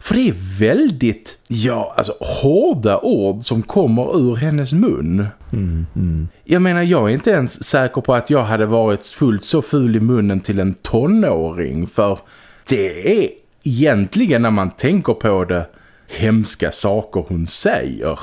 För det är väldigt, ja, alltså hårda ord som kommer ur hennes mun. Mm, mm. Jag menar, jag är inte ens säker på att jag hade varit fullt så ful i munnen till en tonåring. För det är egentligen när man tänker på det hemska saker hon säger.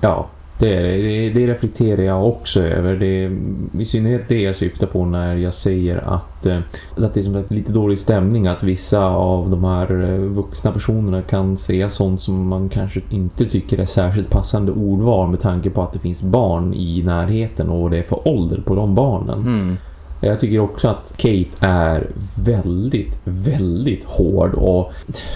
Ja, det, är, det, det reflekterar jag också över. Det är i synnerhet det jag syftar på när jag säger att, eh, att det är som lite dålig stämning. Att vissa av de här eh, vuxna personerna kan säga sånt som man kanske inte tycker är särskilt passande ordval med tanke på att det finns barn i närheten och det är för ålder på de barnen. Mm. Jag tycker också att Kate är väldigt, väldigt hård och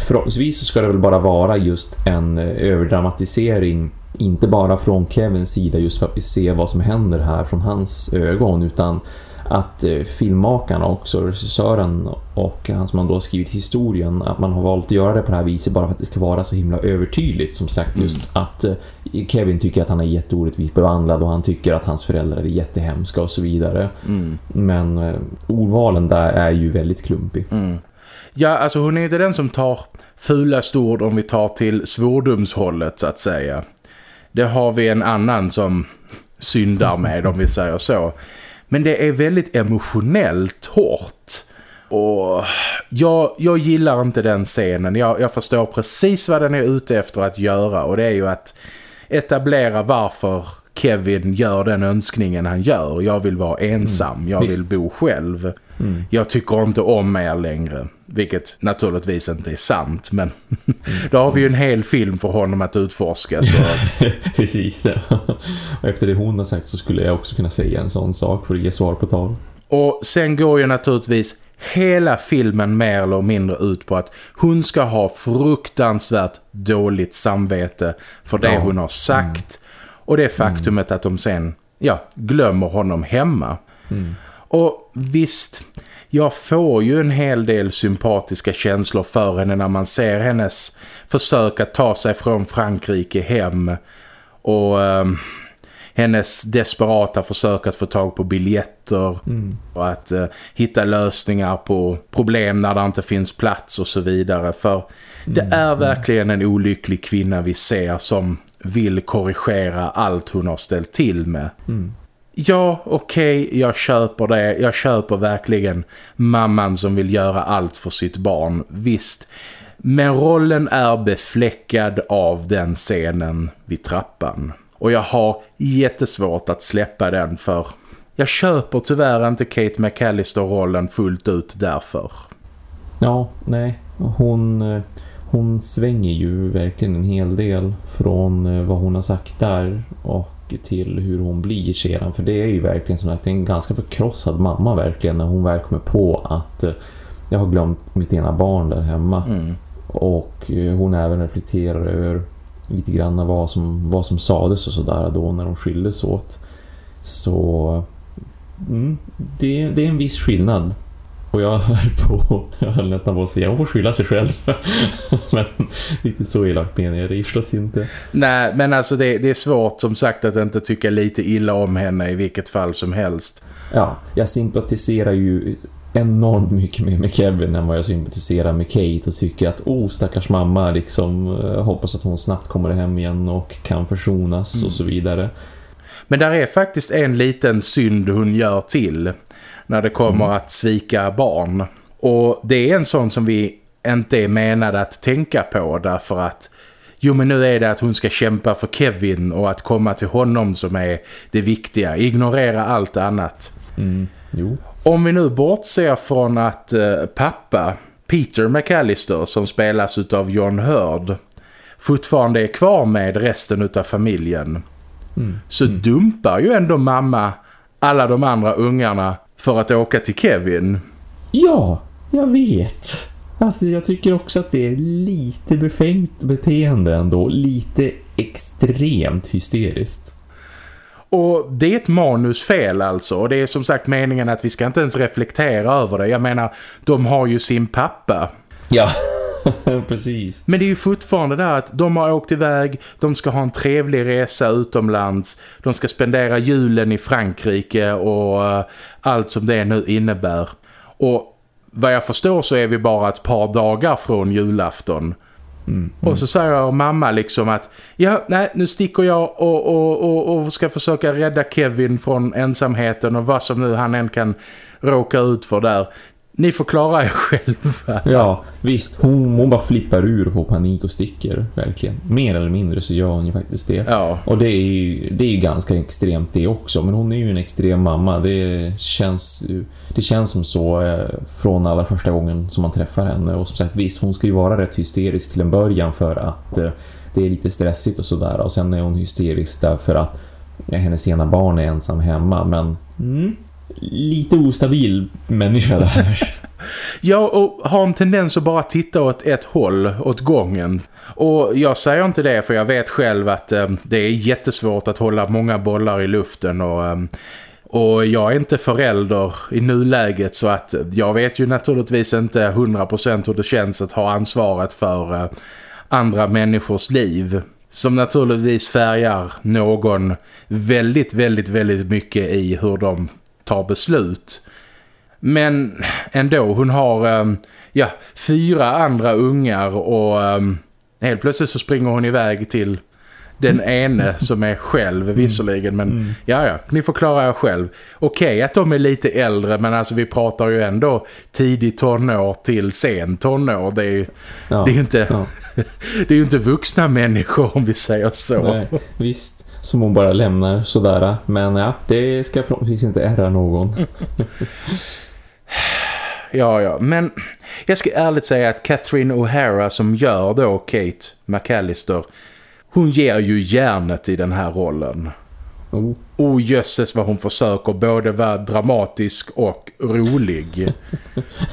förhoppningsvis så ska det väl bara vara just en eh, överdramatisering inte bara från Kevins sida just för att vi ser vad som händer här från hans ögon utan att eh, filmmakarna också, regissören och han som man då har skrivit historien, att man har valt att göra det på det här viset bara för att det ska vara så himla övertydligt. Som sagt just mm. att eh, Kevin tycker att han är jätteorättvist behandlad och han tycker att hans föräldrar är jättehemska och så vidare. Mm. Men eh, ordvalen där är ju väldigt klumpig. Mm. Ja, alltså hon är inte den som tar fula ord om vi tar till svordomshållet så att säga. Det har vi en annan som syndar med om vi säger så. Men det är väldigt emotionellt hårt. Och jag, jag gillar inte den scenen. Jag, jag förstår precis vad den är ute efter att göra och det är ju att etablera varför Kevin gör den önskningen han gör. Jag vill vara ensam, mm, jag visst. vill bo själv. Mm. Jag tycker inte om er längre. Vilket naturligtvis inte är sant. Men då har vi ju en hel film för honom att utforska. Så. Precis. Ja. Och efter det hon har sagt så skulle jag också kunna säga en sån sak för att ge svar på tal. Och sen går ju naturligtvis hela filmen mer eller mindre ut på att hon ska ha fruktansvärt dåligt samvete för det ja. hon har sagt. Mm. Och det faktumet mm. att de sen ja, glömmer honom hemma. Mm. Och visst, jag får ju en hel del sympatiska känslor för henne när man ser hennes försök att ta sig från Frankrike hem och eh, hennes desperata försök att få tag på biljetter mm. och att eh, hitta lösningar på problem när det inte finns plats och så vidare. För det mm. är verkligen en olycklig kvinna vi ser som vill korrigera allt hon har ställt till med. Mm. Ja, okej, okay, jag köper det. Jag köper verkligen mamman som vill göra allt för sitt barn. Visst. Men rollen är befläckad av den scenen vid trappan. Och jag har jättesvårt att släppa den för jag köper tyvärr inte Kate McAllister-rollen fullt ut därför. Ja, nej. Hon, eh, hon svänger ju verkligen en hel del från eh, vad hon har sagt där och till hur hon blir sedan. För det är ju verkligen som att det är en ganska förkrossad mamma verkligen när hon väl kommer på att eh, jag har glömt mitt ena barn där hemma. Mm. Och eh, hon även reflekterar över lite grann vad som, vad som sades och sådär då när de skildes åt. Så mm, det, det är en viss skillnad och jag höll på, jag höll nästan på att säga, hon får skylla sig själv. men lite så elakt menar jag det förstås inte. Nej, men alltså det, det, är svårt som sagt att inte tycka lite illa om henne i vilket fall som helst. Ja, jag sympatiserar ju enormt mycket mer med Kevin än vad jag sympatiserar med Kate och tycker att oh stackars mamma liksom eh, hoppas att hon snabbt kommer hem igen och kan försonas mm. och så vidare. Men där är faktiskt en liten synd hon gör till när det kommer mm. att svika barn. Och det är en sån som vi inte är menade att tänka på därför att jo men nu är det att hon ska kämpa för Kevin och att komma till honom som är det viktiga. Ignorera allt annat. Mm. Om vi nu bortser från att eh, pappa Peter McAllister som spelas av John Hurd fortfarande är kvar med resten av familjen mm. så mm. dumpar ju ändå mamma alla de andra ungarna för att åka till Kevin. Ja, jag vet. Alltså jag tycker också att det är lite befängt beteende ändå. Lite extremt hysteriskt. Och det är ett manusfel alltså. Och det är som sagt meningen att vi ska inte ens reflektera över det. Jag menar, de har ju sin pappa. Ja. Precis. Men det är ju fortfarande där att de har åkt iväg, de ska ha en trevlig resa utomlands, de ska spendera julen i Frankrike och uh, allt som det nu innebär. Och vad jag förstår så är vi bara ett par dagar från julafton. Mm, mm. Och så säger mamma liksom att ja, nej, nu sticker jag och, och, och, och, ska försöka rädda Kevin från ensamheten och vad som nu han än kan råka ut för där ni får klara er själva. Ja, visst. Hon, hon bara flippar ur och får panik och sticker, verkligen. Mer eller mindre så gör hon ju faktiskt det. Ja. Och det är ju, det är ju ganska extremt det också. Men hon är ju en extrem mamma. Det känns, det känns som så eh, från allra första gången som man träffar henne. Och som sagt, visst, hon ska ju vara rätt hysterisk till en början för att eh, det är lite stressigt och sådär. Och sen är hon hysterisk därför att hennes ena barn är ensam hemma. Men... Mm lite ostabil människa där. ja, och har en tendens att bara titta åt ett håll, åt gången. Och jag säger inte det för jag vet själv att eh, det är jättesvårt att hålla många bollar i luften och... Eh, och jag är inte förälder i nuläget så att jag vet ju naturligtvis inte 100% hur det känns att ha ansvaret för eh, andra människors liv. Som naturligtvis färgar någon väldigt, väldigt, väldigt mycket i hur de tar beslut. Men ändå, hon har um, ja, fyra andra ungar och um, helt plötsligt så springer hon iväg till den ene som är själv visserligen. Men mm. ja, ja, ni får klara er själv. Okej okay, att de är lite äldre men alltså vi pratar ju ändå tidigt tonår till sen tonår. Det är ju, ja, det är inte, ja. det är ju inte vuxna människor om vi säger så. Nej, visst, som hon bara lämnar sådär. Men ja, det ska förhoppningsvis inte ära någon. ja, ja. Men jag ska ärligt säga att Catherine O'Hara som gör då Kate McAllister hon ger ju järnet i den här rollen. Oh. oh jösses vad hon försöker både vara dramatisk och rolig.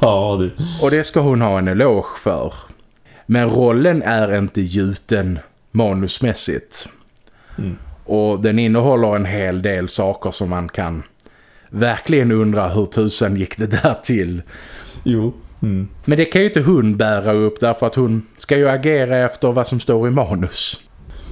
ja, du. Och det ska hon ha en eloge för. Men rollen är inte gjuten manusmässigt. Mm. Och den innehåller en hel del saker som man kan verkligen undra hur tusen gick det där till. Jo. Mm. Men det kan ju inte hon bära upp därför att hon ska ju agera efter vad som står i manus.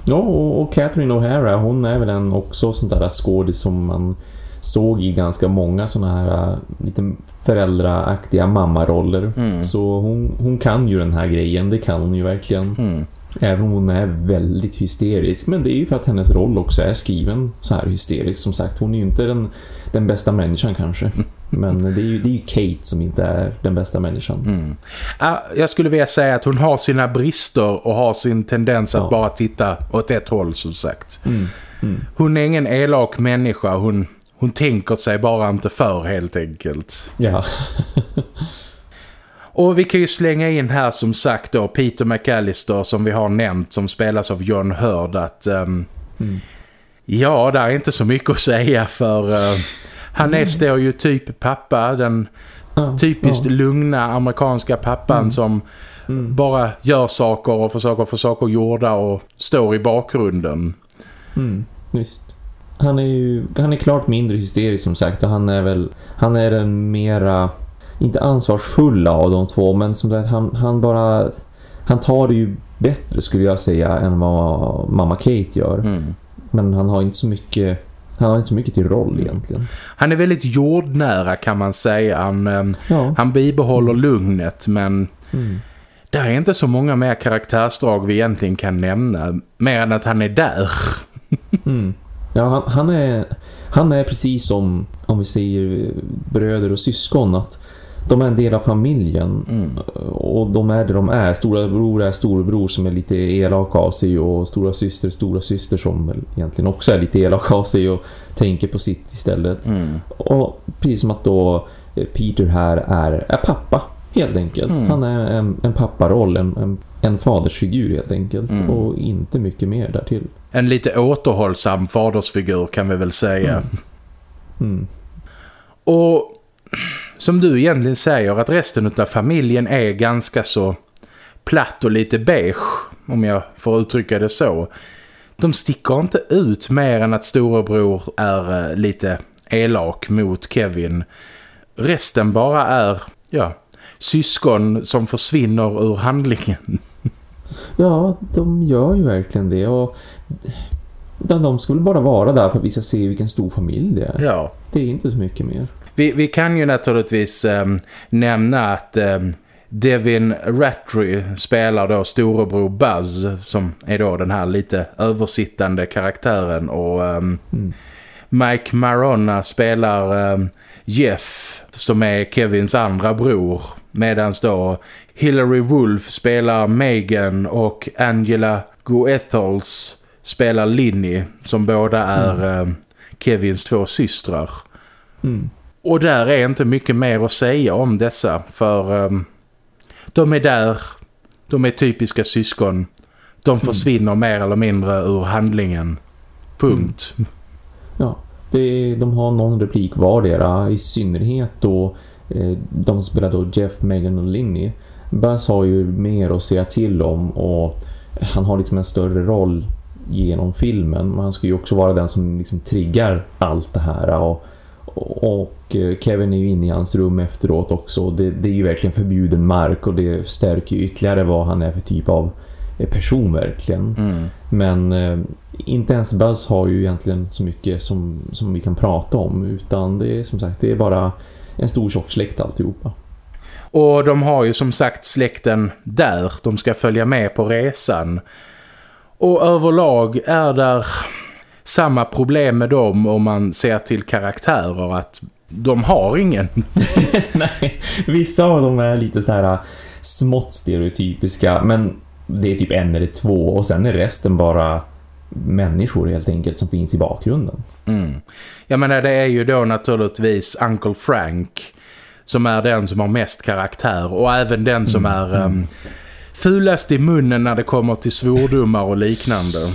Ja, och Catherine O'Hara hon är väl en också sån där skådis som man såg i ganska många såna här äh, lite föräldraaktiga mammaroller. Mm. Så hon, hon kan ju den här grejen, det kan hon ju verkligen. Mm. Även om hon är väldigt hysterisk. Men det är ju för att hennes roll också är skriven så här hysterisk. Som sagt, hon är ju inte den, den bästa människan kanske. Men det är, ju, det är ju Kate som inte är den bästa människan. Mm. Jag skulle vilja säga att hon har sina brister och har sin tendens att ja. bara titta åt ett håll som sagt. Mm. Mm. Hon är ingen elak människa. Hon, hon tänker sig bara inte för helt enkelt. Ja. och vi kan ju slänga in här som sagt då Peter McAllister som vi har nämnt som spelas av John Hurd att um, ja, det är inte så mycket att säga för... Uh, han är stereotyp pappa, den ja, typiskt ja. lugna amerikanska pappan mm. som mm. bara gör saker och försöker få saker gjorda och står i bakgrunden. Mm, just. Han är ju han är klart mindre hysterisk som sagt och han är väl han är den mera inte ansvarsfulla av de två men som sagt han, han bara han tar det ju bättre skulle jag säga än vad mamma Kate gör. Mm. Men han har inte så mycket han har inte så mycket till roll egentligen. Han är väldigt jordnära kan man säga. Han, ehm, ja. han bibehåller lugnet men mm. det är inte så många mer karaktärsdrag vi egentligen kan nämna. Mer än att han är där. mm. Ja, han, han, är, han är precis som om vi säger bröder och syskon att de är en del av familjen mm. och de är det de är. Stora bror är storebror som är lite elak av sig och stora syster stora syster som egentligen också är lite elak av sig och tänker på sitt istället. Mm. Och precis som att då eh, Peter här är, är pappa helt enkelt. Mm. Han är en, en papparoll, en, en, en fadersfigur helt enkelt mm. och inte mycket mer därtill. En lite återhållsam fadersfigur kan vi väl säga. Mm. Mm. Och som du egentligen säger att resten av familjen är ganska så platt och lite beige om jag får uttrycka det så. De sticker inte ut mer än att storebror är eh, lite elak mot Kevin. Resten bara är, ja, syskon som försvinner ur handlingen. Ja, de gör ju verkligen det och de skulle bara vara där för att vi ska se vilken stor familj det är. Ja. Det är inte så mycket mer. Vi, vi kan ju naturligtvis um, nämna att um, Devin Rattry spelar då storebror Buzz som är då den här lite översittande karaktären och um, mm. Mike Maronna spelar Jeff som är Kevins andra bror medan då Hillary Wolf spelar Megan och Angela Goethals spelar Linny som båda är mm. Kevins två systrar. Mm. Och där är inte mycket mer att säga om dessa för um, de är där, de är typiska syskon. De mm. försvinner mm. mer eller mindre ur handlingen. Punkt. Mm. Ja, det, de har någon replik vardera i synnerhet då eh, de spelar då Jeff, Megan och Linny. Buzz har ju mer att säga till om och han har liksom en större roll genom filmen. Men han ska ju också vara den som liksom triggar allt det här och och eh, Kevin är ju inne i hans rum efteråt också. Det, det är ju verkligen förbjuden mark och det stärker ju ytterligare vad han är för typ av eh, person verkligen. Mm. Men eh, inte ens Buzz har ju egentligen så mycket som, som vi kan prata om utan det är som sagt det är bara en stor tjock släkt alltihopa. Och de har ju som sagt släkten där. De ska följa med på resan. Och överlag är där samma problem med dem om man ser till karaktärer att de har ingen. Nej, vissa av dem är lite så här smått stereotypiska men det är typ en eller två och sen är resten bara människor helt enkelt som finns i bakgrunden. Mm. Jag menar det är ju då naturligtvis Uncle Frank som är den som har mest karaktär och även den som mm. är um, fulast i munnen när det kommer till svordomar och liknande.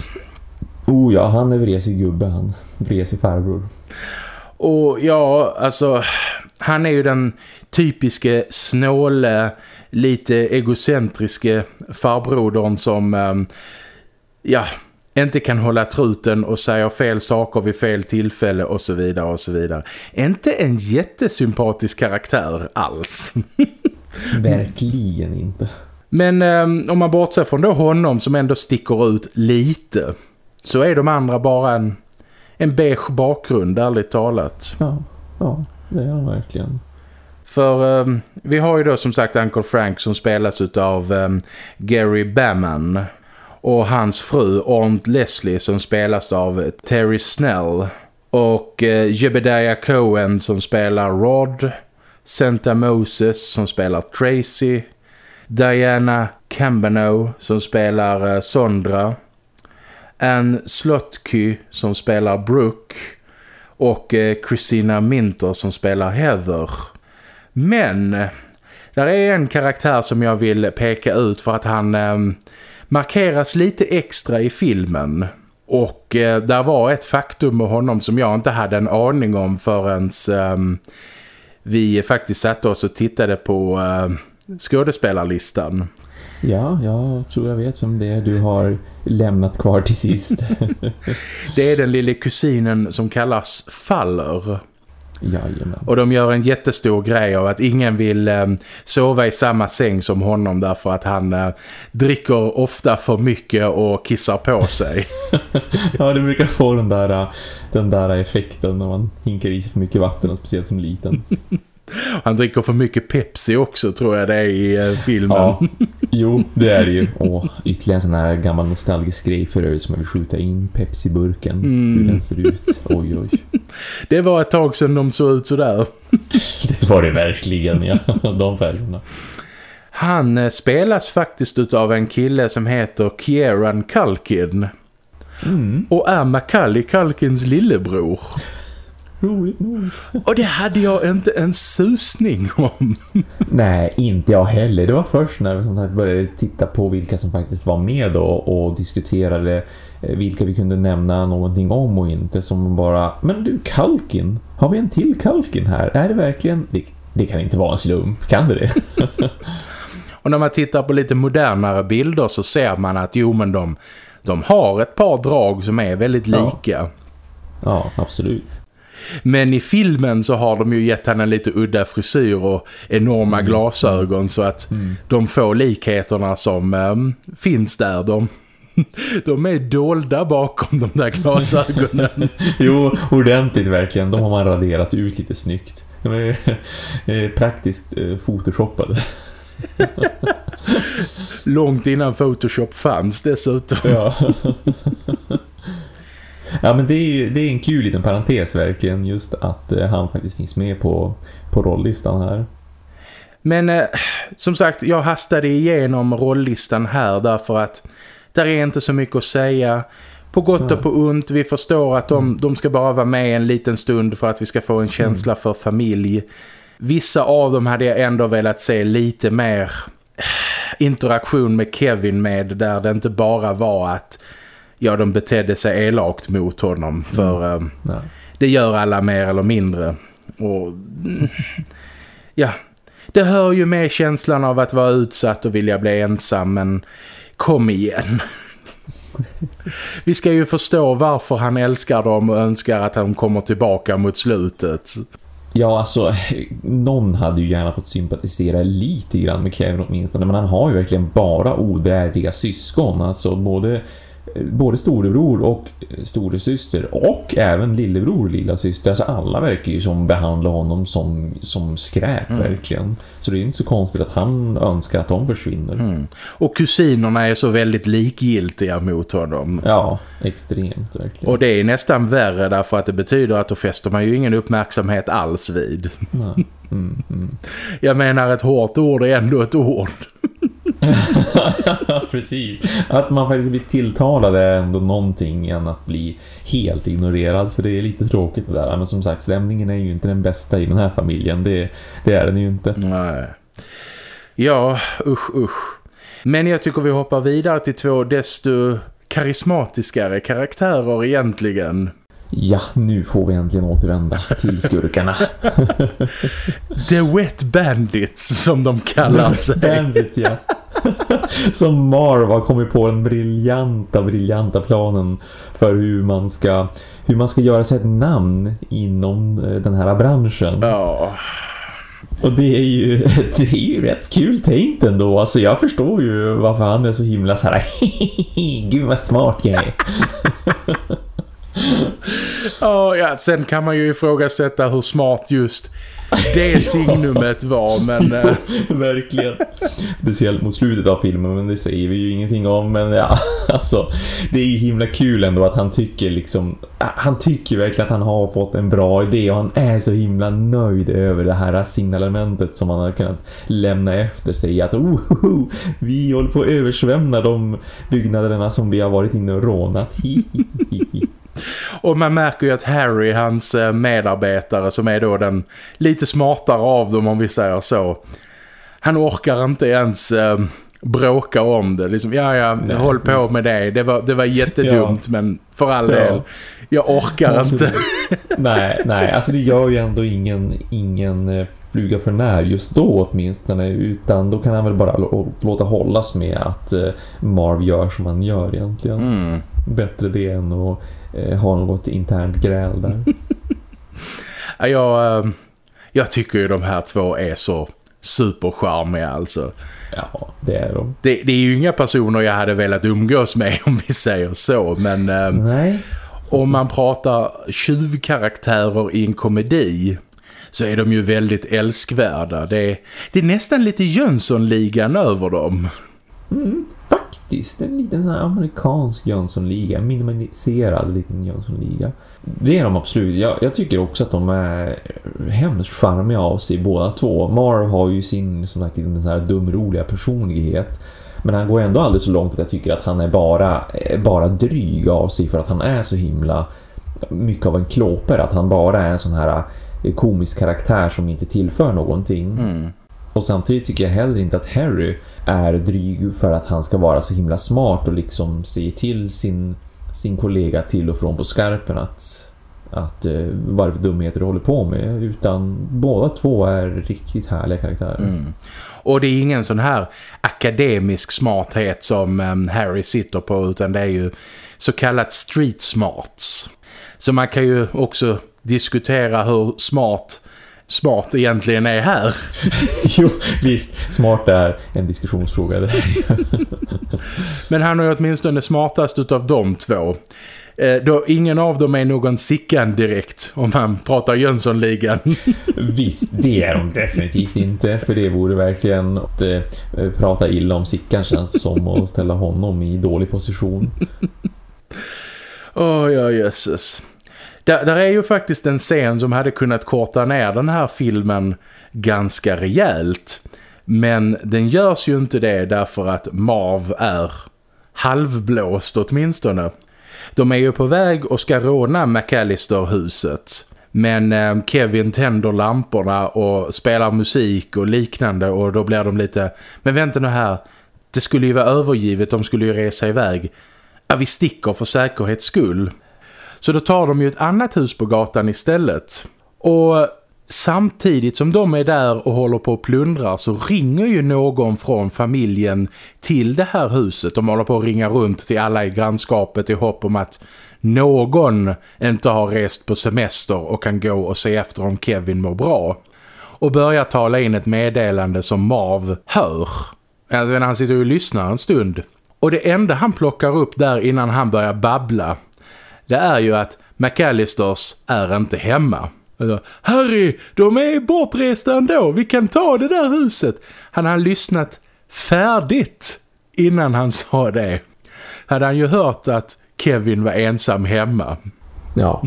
Oh ja, han är vresig gubbe han. Vresig farbror. Och ja, alltså han är ju den typiske snåle, lite egocentriske farbrodern som um, ja, inte kan hålla truten och säga fel saker vid fel tillfälle och så vidare och så vidare. Inte en jättesympatisk karaktär alls. Verkligen inte. Men um, om man bortser från då honom som ändå sticker ut lite så är de andra bara en, en beige bakgrund, ärligt talat. Ja, ja det är de verkligen. För um, vi har ju då som sagt Uncle Frank som spelas av um, Gary Bamman och hans fru Aunt Leslie som spelas av Terry Snell. Och uh, Jebediah Cohen som spelar Rod, Santa Moses som spelar Tracy, Diana Cambano som spelar uh, Sondra, Anne Slotky som spelar Brooke och eh, Christina Minter som spelar Heather. Men eh, där är en karaktär som jag vill peka ut för att han eh, markeras lite extra i filmen. Och eh, där var ett faktum med honom som jag inte hade en aning om förrän eh, vi faktiskt satte oss och tittade på eh, skådespelarlistan. Ja, jag tror jag vet vem det är du har lämnat kvar till sist. det är den lille kusinen som kallas Faller. Jajamän. Och de gör en jättestor grej av att ingen vill eh, sova i samma säng som honom därför att han eh, dricker ofta för mycket och kissar på sig. ja, det brukar få den där, den där effekten när man hinkar i sig för mycket vatten, och speciellt som liten. Han dricker för mycket Pepsi också tror jag det är i eh, filmen. Ja, jo, det är det ju. Åh, ytterligare en sån här gammal nostalgisk grej för övrigt som jag vill skjuta in Pepsi-burken. Mm. Hur den ser ut. Oj, oj. Det var ett tag sedan de såg ut sådär. det var det verkligen, ja. De färgerna. Han eh, spelas faktiskt av en kille som heter Kieran Culkin. Mm. Och är Macaulay Culkins lillebror. Roligt nog. Och det hade jag inte en susning om. Nej, inte jag heller. Det var först när vi som sagt började titta på vilka som faktiskt var med då och diskuterade eh, vilka vi kunde nämna någonting om och inte som bara, men du Kalkin, har vi en till Kalkin här? Är det verkligen, det, det kan inte vara en slump, kan det det? och när man tittar på lite modernare bilder så ser man att jo men de, de har ett par drag som är väldigt lika. Ja, ja absolut. Men i filmen så har de ju gett henne lite udda frisyr och enorma mm. glasögon så att mm. de få likheterna som äm, finns där, de, de är dolda bakom de där glasögonen. jo, ordentligt verkligen. De har man raderat ut lite snyggt. De är eh, praktiskt eh, photoshoppade. Långt innan Photoshop fanns dessutom. Ja. Ja men det är, det är en kul liten parentes verkligen just att eh, han faktiskt finns med på, på rolllistan här. Men eh, som sagt, jag hastade igenom rolllistan här därför att där är inte så mycket att säga. På gott och på ont, vi förstår att de, de ska bara vara med en liten stund för att vi ska få en känsla mm. för familj. Vissa av dem hade jag ändå velat se lite mer interaktion med Kevin med där det inte bara var att ja, de betedde sig elakt mot honom för mm. eh, det gör alla mer eller mindre. Och ja, det hör ju med känslan av att vara utsatt och vilja bli ensam, men kom igen. Vi ska ju förstå varför han älskar dem och önskar att han kommer tillbaka mot slutet. Ja, alltså, någon hade ju gärna fått sympatisera lite grann med Kevin åtminstone, men han har ju verkligen bara odrägliga syskon. Alltså både både storebror och storesyster och även lillebror och lilla syster. Alltså alla verkar ju som behandla honom som, som skräp mm. verkligen. Så det är inte så konstigt att han önskar att de försvinner. Mm. Och kusinerna är så väldigt likgiltiga mot honom. Ja, extremt verkligen. Och det är nästan värre därför att det betyder att då fäster man ju ingen uppmärksamhet alls vid. Mm, mm. Jag menar ett hårt ord är ändå ett ord. Precis. Att man faktiskt blir tilltalad är ändå någonting än att bli helt ignorerad. Så det är lite tråkigt det där. Men som sagt, stämningen är ju inte den bästa i den här familjen. Det, det är den ju inte. Nej. Ja, usch, usch. Men jag tycker vi hoppar vidare till två desto karismatiskare karaktärer egentligen. Ja, nu får vi äntligen återvända till skurkarna. The Wet Bandits som de kallar sig. Bandits, ja. Som Marv har kommit på den briljanta, briljanta planen för hur man ska hur man ska göra sig ett namn inom eh, den här branschen. Ja. Och det är ju det är ju rätt kul tänkt ändå. Alltså jag förstår ju varför han är så himla så här. Gud vad smart jag är. Oh, ja, sen kan man ju ifrågasätta hur smart just det signumet var, men... Uh... Verkligen. Speciellt mot slutet av filmen, men det säger vi ju ingenting om. Men ja, alltså, det är ju himla kul ändå att han tycker liksom... Han tycker verkligen att han har fått en bra idé och han är så himla nöjd över det här signalementet som han har kunnat lämna efter sig. Att oh, oh, oh vi håller på att översvämna de byggnaderna som vi har varit inne och rånat. Och man märker ju att Harry, hans eh, medarbetare som är då den lite smartare av dem om vi säger så. Han orkar inte ens eh, bråka om det. Liksom, ja, ja, Nej, håll på med det. Det var, det var jättedumt ja. men för all del. Ja. Jag orkar alltså, inte. nej, nej, alltså det gör ju ändå ingen, ingen eh, fluga för när just då åtminstone utan då kan han väl bara låta hållas med att eh, Marv gör som han gör egentligen. Mm. Bättre det än att eh, ha något internt gräl där. jag, eh, jag tycker ju de här två är så supercharmiga alltså. Ja, det är de. Det, det, är ju inga personer jag hade velat umgås med om vi säger så, men eh, Nej. om man pratar tjuvkaraktärer i en komedi så är de ju väldigt älskvärda. Det är, det är nästan lite Jönssonligan över dem. Mm, faktiskt. En liten sån amerikansk Jönssonliga. Minimaliserad liten Jönssonliga. Det är de absolut. Jag, jag, tycker också att de är hemskt charmiga av sig båda två. Marv har ju sin sån här, den här dumroliga personlighet. Men han går ändå aldrig så långt att jag tycker att han är bara, bara dryg av sig för att han är så himla mycket av en klåper. Att han bara är en sån här komisk karaktär som inte tillför någonting. Mm. Och samtidigt tycker jag heller inte att Harry är dryg för att han ska vara så himla smart och liksom se till sin, sin kollega till och från på skarpen att, att uh, vad för dumheter du håller på med. Utan båda två är riktigt härliga karaktärer. Mm. Och det är ingen sån här akademisk smarthet som um, Harry sitter på utan det är ju så kallat street smarts. Så man kan ju också diskutera hur smart smart egentligen är här. jo, visst. Smart är en diskussionsfråga. Men han är åtminstone smartast utav de två. Eh, då ingen av dem är någon sickan direkt om man pratar Jönssonligan. Visst, det är de definitivt inte. För det vore verkligen att eh, prata illa om sickan känns som att ställa honom i dålig position. Åh, oh, ja, jösses. Där, där, är ju faktiskt en scen som hade kunnat korta ner den här filmen ganska rejält. Men den görs ju inte det därför att Marv är halvblåst åtminstone. De är ju på väg och ska råna McAllister-huset. Men eh, Kevin tänder lamporna och spelar musik och liknande och då blir de lite... Men vänta nu här, det skulle ju vara övergivet, de skulle ju resa iväg. Ja, vi sticker för säkerhets skull. Så då tar de ju ett annat hus på gatan istället. Och samtidigt som de är där och håller på att plundra så ringer ju någon från familjen till det här huset. De håller på att ringa runt till alla i grannskapet i hopp om att någon inte har rest på semester och kan gå och se efter om Kevin mår bra. Och börjar tala in ett meddelande som Marv hör. Alltså han sitter och lyssnar en stund. Och det enda han plockar upp där innan han börjar babbla det är ju att McAllisters är inte hemma. Harry, de är bortresta ändå. Vi kan ta det där huset. Han har lyssnat färdigt innan han sa det. Hade han ju hört att Kevin var ensam hemma. Ja.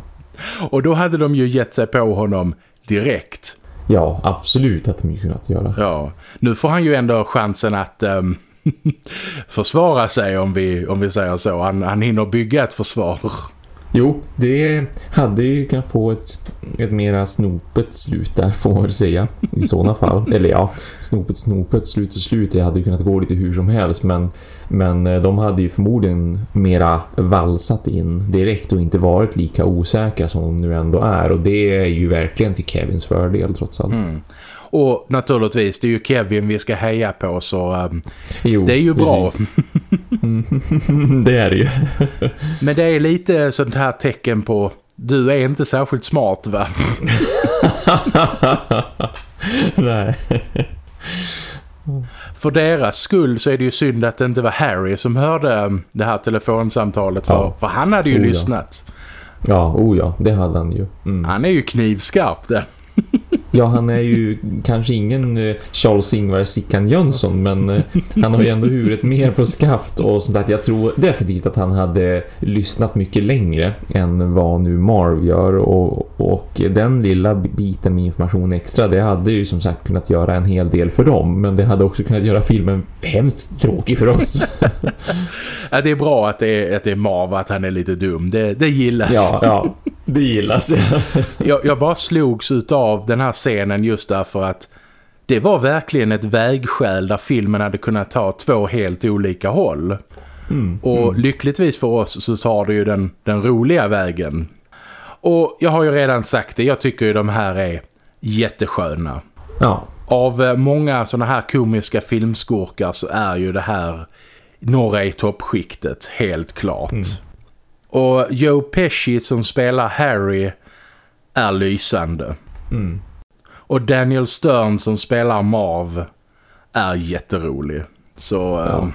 Och då hade de ju gett sig på honom direkt. Ja, absolut att de kunnat göra. Ja, nu får han ju ändå chansen att um, försvara sig om vi, om vi säger så. Han, han hinner bygga ett försvar. Jo, det hade ju kunnat få ett, ett mera snopet slut där får man säga i sådana fall. Eller ja, snopet snopet slut och slut. Det hade ju kunnat gå lite hur som helst men, men eh, de hade ju förmodligen mera valsat in direkt och inte varit lika osäkra som de nu ändå är. Och det är ju verkligen till Kevins fördel trots allt. Mm. Och naturligtvis, det är ju Kevin vi ska heja på så um, jo, det är ju bra. det är det ju. Men det är lite sånt här tecken på du är inte särskilt smart va? Nej. För deras skull så är det ju synd att det inte var Harry som hörde um, det här telefonsamtalet för, ja. för han hade ju oh, lyssnat. Ja, ja oh ja, det hade han ju. Mm. Han är ju knivskarp den. Ja, han är ju kanske ingen eh, Charles Ingvar Sickan Jönsson men eh, han har ju ändå huvudet mer på skaft och som sagt, jag tror definitivt att han hade lyssnat mycket längre än vad nu Marv gör och, och den lilla biten med information extra det hade ju som sagt kunnat göra en hel del för dem men det hade också kunnat göra filmen hemskt tråkig för oss. ja, det är bra att det är, att det är Marv att han är lite dum, det, det gillas. Ja, ja. Det gillas. jag, jag bara slogs av den här scenen just därför att det var verkligen ett vägskäl där filmen hade kunnat ta två helt olika håll. Mm, och mm. lyckligtvis för oss så tar det ju den, den roliga vägen. Och jag har ju redan sagt det, jag tycker ju de här är jättesköna. Ja. Av eh, många sådana här komiska filmskurkar så är ju det här några i toppskiktet, helt klart. Mm. Och Joe Pesci som spelar Harry är lysande. Mm. Och Daniel Stern som spelar Marv är jätterolig. Så... Ja. Um...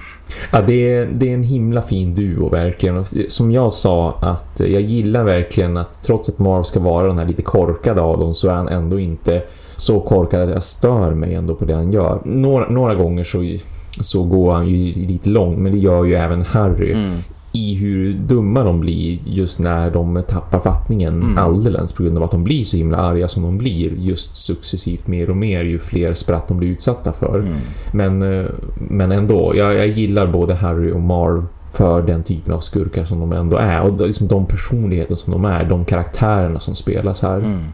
Ja, det är, det är en himla fin duo verkligen. Och som jag sa att jag gillar verkligen att trots att Marv ska vara den här lite korkade av dem så är han ändå inte så korkad att jag stör mig ändå på det han gör. Några, några gånger så, så går han ju lite långt men det gör ju även Harry. Mm i hur dumma de blir just när de tappar fattningen mm. alldeles på grund av att de blir så himla arga som de blir just successivt mer och mer ju fler spratt de blir utsatta för. Mm. Men, eh, men ändå, jag, jag gillar både Harry och Marv för den typen av skurkar som de ändå är och liksom de personligheter som de är, de karaktärerna som spelas här. Mm.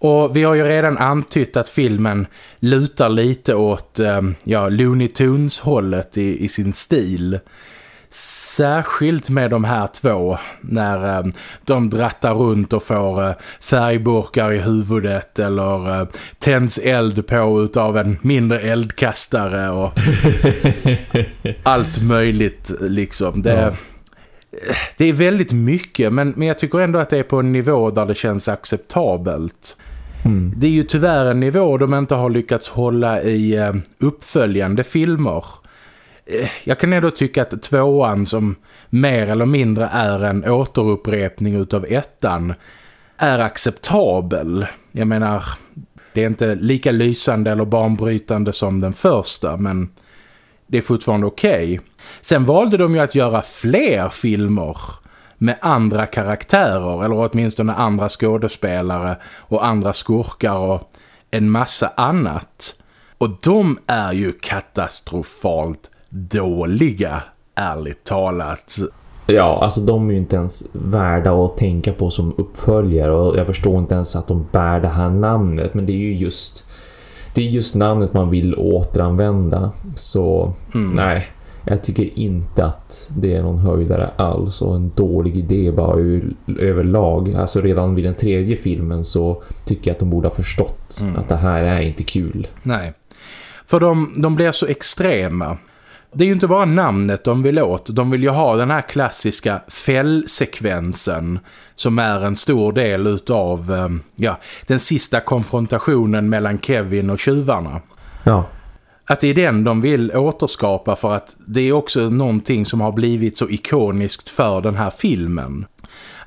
Och vi har ju redan antytt att filmen lutar lite åt eh, ja, Looney Tunes-hållet i, i sin stil. Särskilt med de här två när eh, de drattar runt och får eh, färgburkar i huvudet eller eh, tänds eld på utav en mindre eldkastare och allt möjligt liksom. Det, ja. det är väldigt mycket men, men jag tycker ändå att det är på en nivå där det känns acceptabelt. Mm. Det är ju tyvärr en nivå de inte har lyckats hålla i eh, uppföljande filmer. Eh, jag kan ändå tycka att tvåan som mer eller mindre är en återupprepning utav ettan är acceptabel. Jag menar, det är inte lika lysande eller banbrytande som den första men det är fortfarande okej. Okay. Sen valde de ju att göra fler filmer med andra karaktärer eller åtminstone andra skådespelare och andra skurkar och en massa annat. Och de är ju katastrofalt dåliga, ärligt talat. Ja, alltså de är ju inte ens värda att tänka på som uppföljare och jag förstår inte ens att de bär det här namnet men det är ju just det är just namnet man vill återanvända så mm. nej, jag tycker inte att det är någon höjdare alls och en dålig idé bara överlag. Alltså redan vid den tredje filmen så tycker jag att de borde ha förstått mm. att det här är inte kul. Nej, för de, de blir så extrema. Det är ju inte bara namnet de vill åt. De vill ju ha den här klassiska fällsekvensen som är en stor del utav ehm, ja, den sista konfrontationen mellan Kevin och tjuvarna. Ja. att det är den de vill återskapa för att det är också någonting som har blivit så ikoniskt för den här filmen.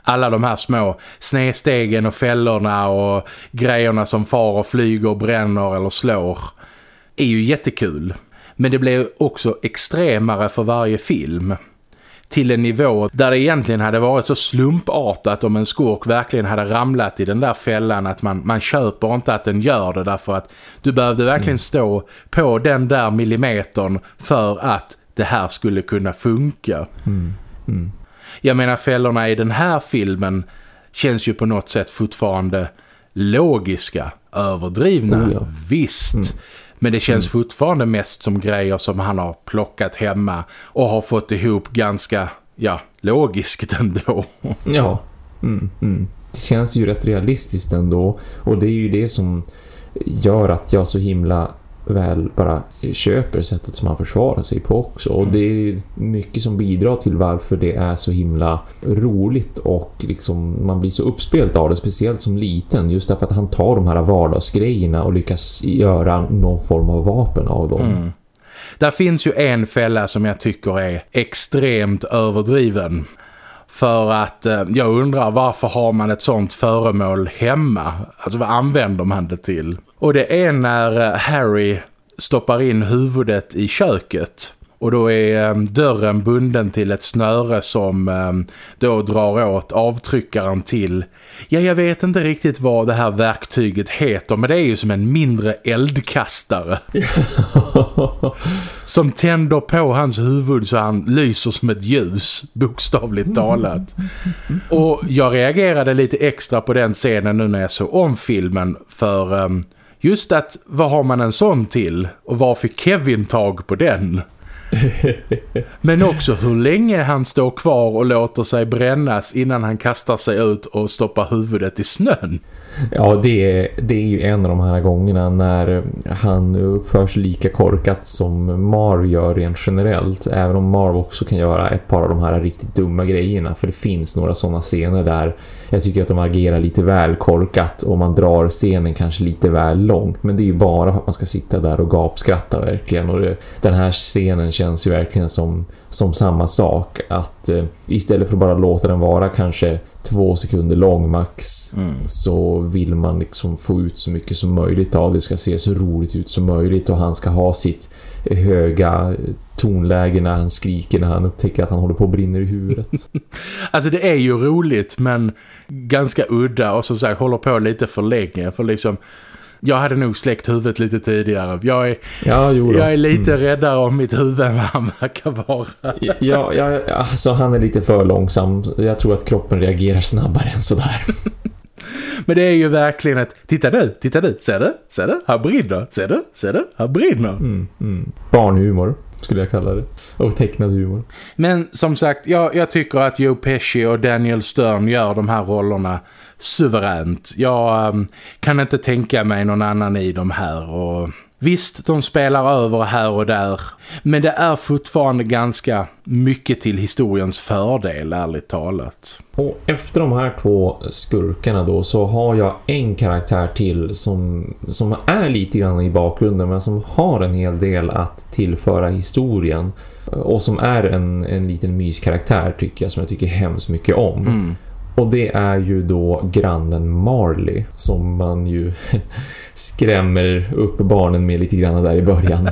Alla de här små snedstegen och fällorna och grejerna som far och flyger, bränner eller slår är ju jättekul. Men det blir också extremare för varje film till en nivå där det egentligen hade varit så slumpartat om en skurk verkligen hade ramlat i den där fällan att man, man köper inte att den gör det därför att du behövde verkligen mm. stå på den där millimetern för att det här skulle kunna funka. Mm. Mm. Jag menar fällorna i den här filmen känns ju på något sätt fortfarande logiska, överdrivna, oh ja. visst. Mm. Men det känns mm. fortfarande mest som grejer som han har plockat hemma och har fått ihop ganska, ja, logiskt ändå. Ja, mm, mm. det känns ju rätt realistiskt ändå. Och det är ju det som gör att jag så himla väl bara köper sättet som han försvarar sig på också. Och det är mycket som bidrar till varför det är så himla roligt och liksom man blir så uppspelt av det, speciellt som liten. Just därför att han tar de här vardagsgrejerna och lyckas göra någon form av vapen av dem. Mm. Där finns ju en fälla som jag tycker är extremt överdriven. För att eh, jag undrar varför har man ett sånt föremål hemma? Alltså vad använder man det till? Och det är när eh, Harry stoppar in huvudet i köket. Och då är um, dörren bunden till ett snöre som um, då drar åt avtryckaren till. Ja, jag vet inte riktigt vad det här verktyget heter men det är ju som en mindre eldkastare. som tänder på hans huvud så han lyser som ett ljus, bokstavligt talat. Och jag reagerade lite extra på den scenen nu när jag såg om filmen för... Um, Just att, vad har man en sån till? Och var fick Kevin tag på den? Men också hur länge han står kvar och låter sig brännas innan han kastar sig ut och stoppar huvudet i snön. Ja, det är, det är ju en av de här gångerna när han uppför sig lika korkat som Marv gör rent generellt. Även om Marv också kan göra ett par av de här riktigt dumma grejerna. För det finns några sådana scener där jag tycker att de agerar lite väl korkat och man drar scenen kanske lite väl långt. Men det är ju bara för att man ska sitta där och gapskratta verkligen. Och det, den här scenen känns ju verkligen som, som samma sak. Att eh, istället för att bara låta den vara kanske två sekunder lång max mm. så vill man liksom få ut så mycket som möjligt av det ska se så roligt ut som möjligt och han ska ha sitt höga tonläge när han skriker när han upptäcker att han håller på att brinna i huvudet. alltså det är ju roligt men ganska udda och som sagt håller på lite för länge för liksom jag hade nog släckt huvudet lite tidigare. Jag är, ja, jag är lite mm. räddare om mitt huvud än vad han verkar vara. ja, ja, alltså han är lite för långsam. Jag tror att kroppen reagerar snabbare än sådär. Men det är ju verkligen ett, titta nu, titta nu, ser du, ser du, här brinner, ser du, ser du, här brinner. Mm, mm. Barnhumor skulle jag kalla det. Och tecknad humor. Men som sagt, jag, jag tycker att Joe Pesci och Daniel Stern gör de här rollerna suveränt. Jag um, kan inte tänka mig någon annan i de här och Visst, de spelar över här och där. Men det är fortfarande ganska mycket till historiens fördel, ärligt talat. Och efter de här två skurkarna då så har jag en karaktär till som, som är lite grann i bakgrunden men som har en hel del att tillföra historien. Och som är en, en liten myskaraktär tycker jag som jag tycker hemskt mycket om. Mm. Och det är ju då grannen Marley som man ju skrämmer upp barnen med lite grann där i början.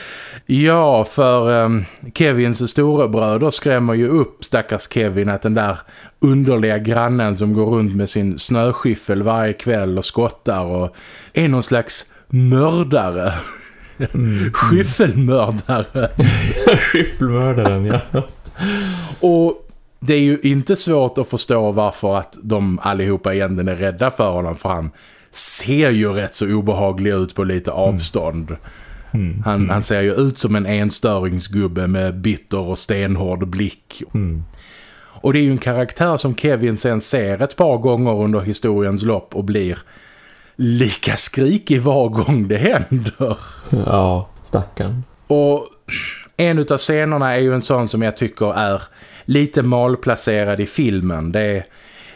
ja, för um, Kevins storebröder skrämmer ju upp stackars Kevin att den där underliga grannen som går runt med sin snöskyffel varje kväll och skottar och är någon slags mördare. Mm. Skyffelmördare. Skyffelmördaren, ja. och det är ju inte svårt att förstå varför att de allihopa egentligen är rädda för honom för han ser ju rätt så obehaglig ut på lite mm. avstånd. Mm. Han, mm. han, ser ju ut som en enstöringsgubbe med bitter och stenhård blick. Mm. Och det är ju en karaktär som Kevin sen ser ett par gånger under historiens lopp och blir lika skrikig var gång det händer. Ja, stackarn. Och en av scenerna är ju en sån som jag tycker är lite malplacerad i filmen. Det är,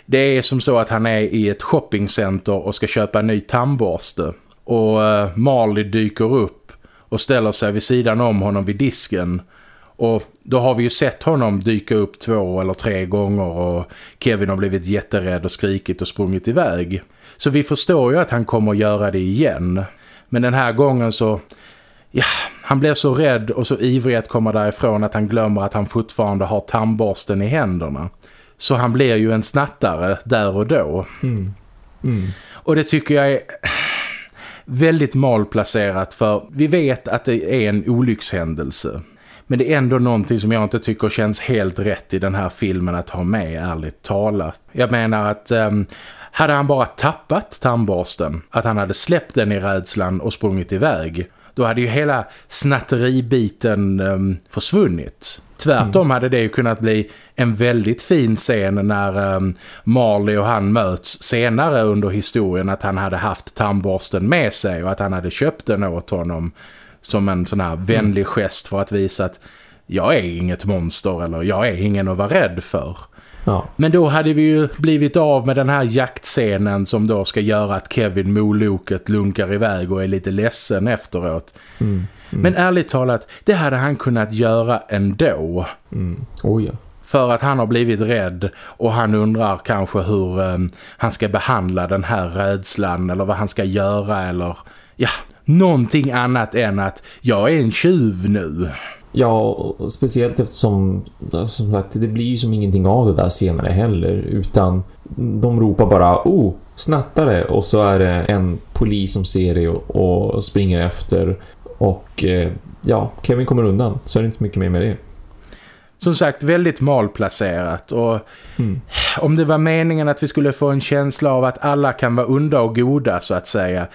det är som så att han är i ett shoppingcenter och ska köpa en ny tandborste. Och uh, Marley dyker upp och ställer sig vid sidan om honom vid disken. Och då har vi ju sett honom dyka upp två eller tre gånger och Kevin har blivit jätterädd och skrikit och sprungit iväg. Så vi förstår ju att han kommer att göra det igen. Men den här gången så... Ja, han blir så rädd och så ivrig att komma därifrån att han glömmer att han fortfarande har tandborsten i händerna. Så han blir ju en snattare där och då. Mm. Mm. Och det tycker jag är väldigt malplacerat för vi vet att det är en olyckshändelse. Men det är ändå någonting som jag inte tycker känns helt rätt i den här filmen att ha med, ärligt talat. Jag menar att um, hade han bara tappat tandborsten, att han hade släppt den i rädslan och sprungit iväg, då hade ju hela snatteribiten um, försvunnit. Tvärtom mm. hade det ju kunnat bli en väldigt fin scen när um, Marley och han möts senare under historien att han hade haft tandborsten med sig och att han hade köpt den åt honom som en sån här vänlig mm. gest för att visa att jag är inget monster eller jag är ingen att vara rädd för. Ja. Men då hade vi ju blivit av med den här jaktscenen som då ska göra att Kevin Moloket lunkar iväg och är lite ledsen efteråt. Mm. Mm. Men ärligt talat, det hade han kunnat göra ändå. Mm. Oh ja. För att han har blivit rädd och han undrar kanske hur um, han ska behandla den här rädslan eller vad han ska göra eller ja, någonting annat än att jag är en tjuv nu. Ja, speciellt eftersom som sagt, det blir ju som ingenting av det där senare heller. Utan de ropar bara, oh, snattare. Och så är det en polis som ser det och, och springer efter. Och eh, ja, Kevin kommer undan. Så är det inte så mycket mer med det. Som sagt, väldigt malplacerat. Och mm. om det var meningen att vi skulle få en känsla av att alla kan vara onda och goda så att säga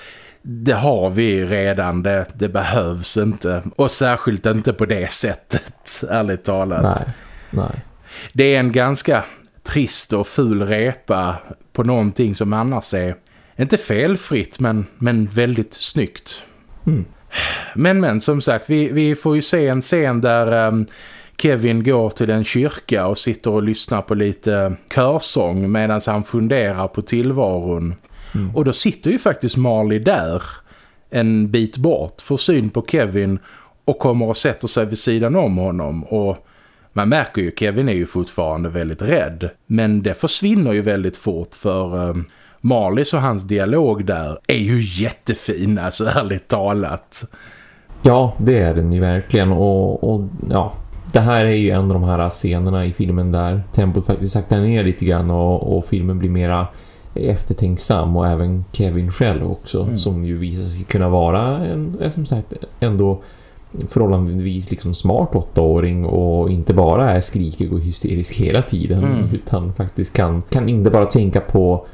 det har vi redan, det, det behövs inte. Och särskilt inte på det sättet, ärligt talat. Nej, nej. Det är en ganska trist och ful repa på någonting som annars är inte felfritt men, men väldigt snyggt. Mm. Men men som sagt, vi, vi får ju se en scen där um, Kevin går till en kyrka och sitter och lyssnar på lite körsång medan han funderar på tillvaron. Mm. Och då sitter ju faktiskt Marley där en bit bort, får syn på Kevin och kommer och sätter sig vid sidan om honom och man märker ju Kevin är ju fortfarande väldigt rädd. Men det försvinner ju väldigt fort för ehm, um, Marlies och hans dialog där är ju jättefin, alltså ärligt talat. Ja, det är den ju verkligen och, och ja, det här är ju en av de här scenerna i filmen där tempot faktiskt saktar ner lite grann och, och filmen blir mera eftertänksam och även Kevin själv också mm. som ju visar sig kunna vara en, som sagt ändå förhållandevis liksom smart åttaåring och inte bara är skrikig och hysterisk hela tiden mm. utan faktiskt kan, kan inte bara tänka på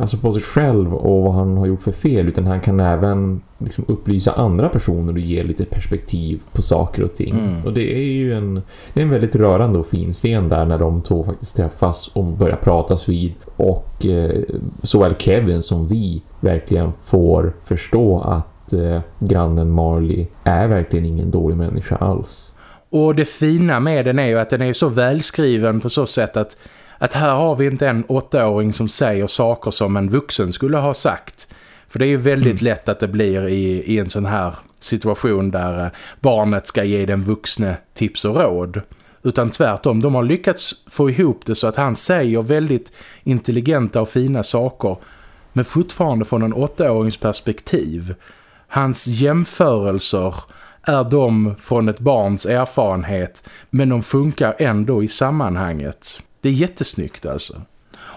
alltså på sig själv och vad han har gjort för fel utan han kan även liksom upplysa andra personer och ge lite perspektiv på saker och ting. Mm. Och det är ju en, det är en väldigt rörande och fin scen där när de två faktiskt träffas och börjar pratas vid och eh, såväl Kevin som vi verkligen får förstå att eh, grannen Marley är verkligen ingen dålig människa alls. Och det fina med den är ju att den är så välskriven på så sätt att att här har vi inte en åttaåring som säger saker som en vuxen skulle ha sagt. För det är ju väldigt mm. lätt att det blir i, i en sån här situation där eh, barnet ska ge den vuxne tips och råd. Utan tvärtom, de har lyckats få ihop det så att han säger väldigt intelligenta och fina saker. Men fortfarande från en åttaårings perspektiv. Hans jämförelser är de från ett barns erfarenhet men de funkar ändå i sammanhanget. Det är jättesnyggt alltså.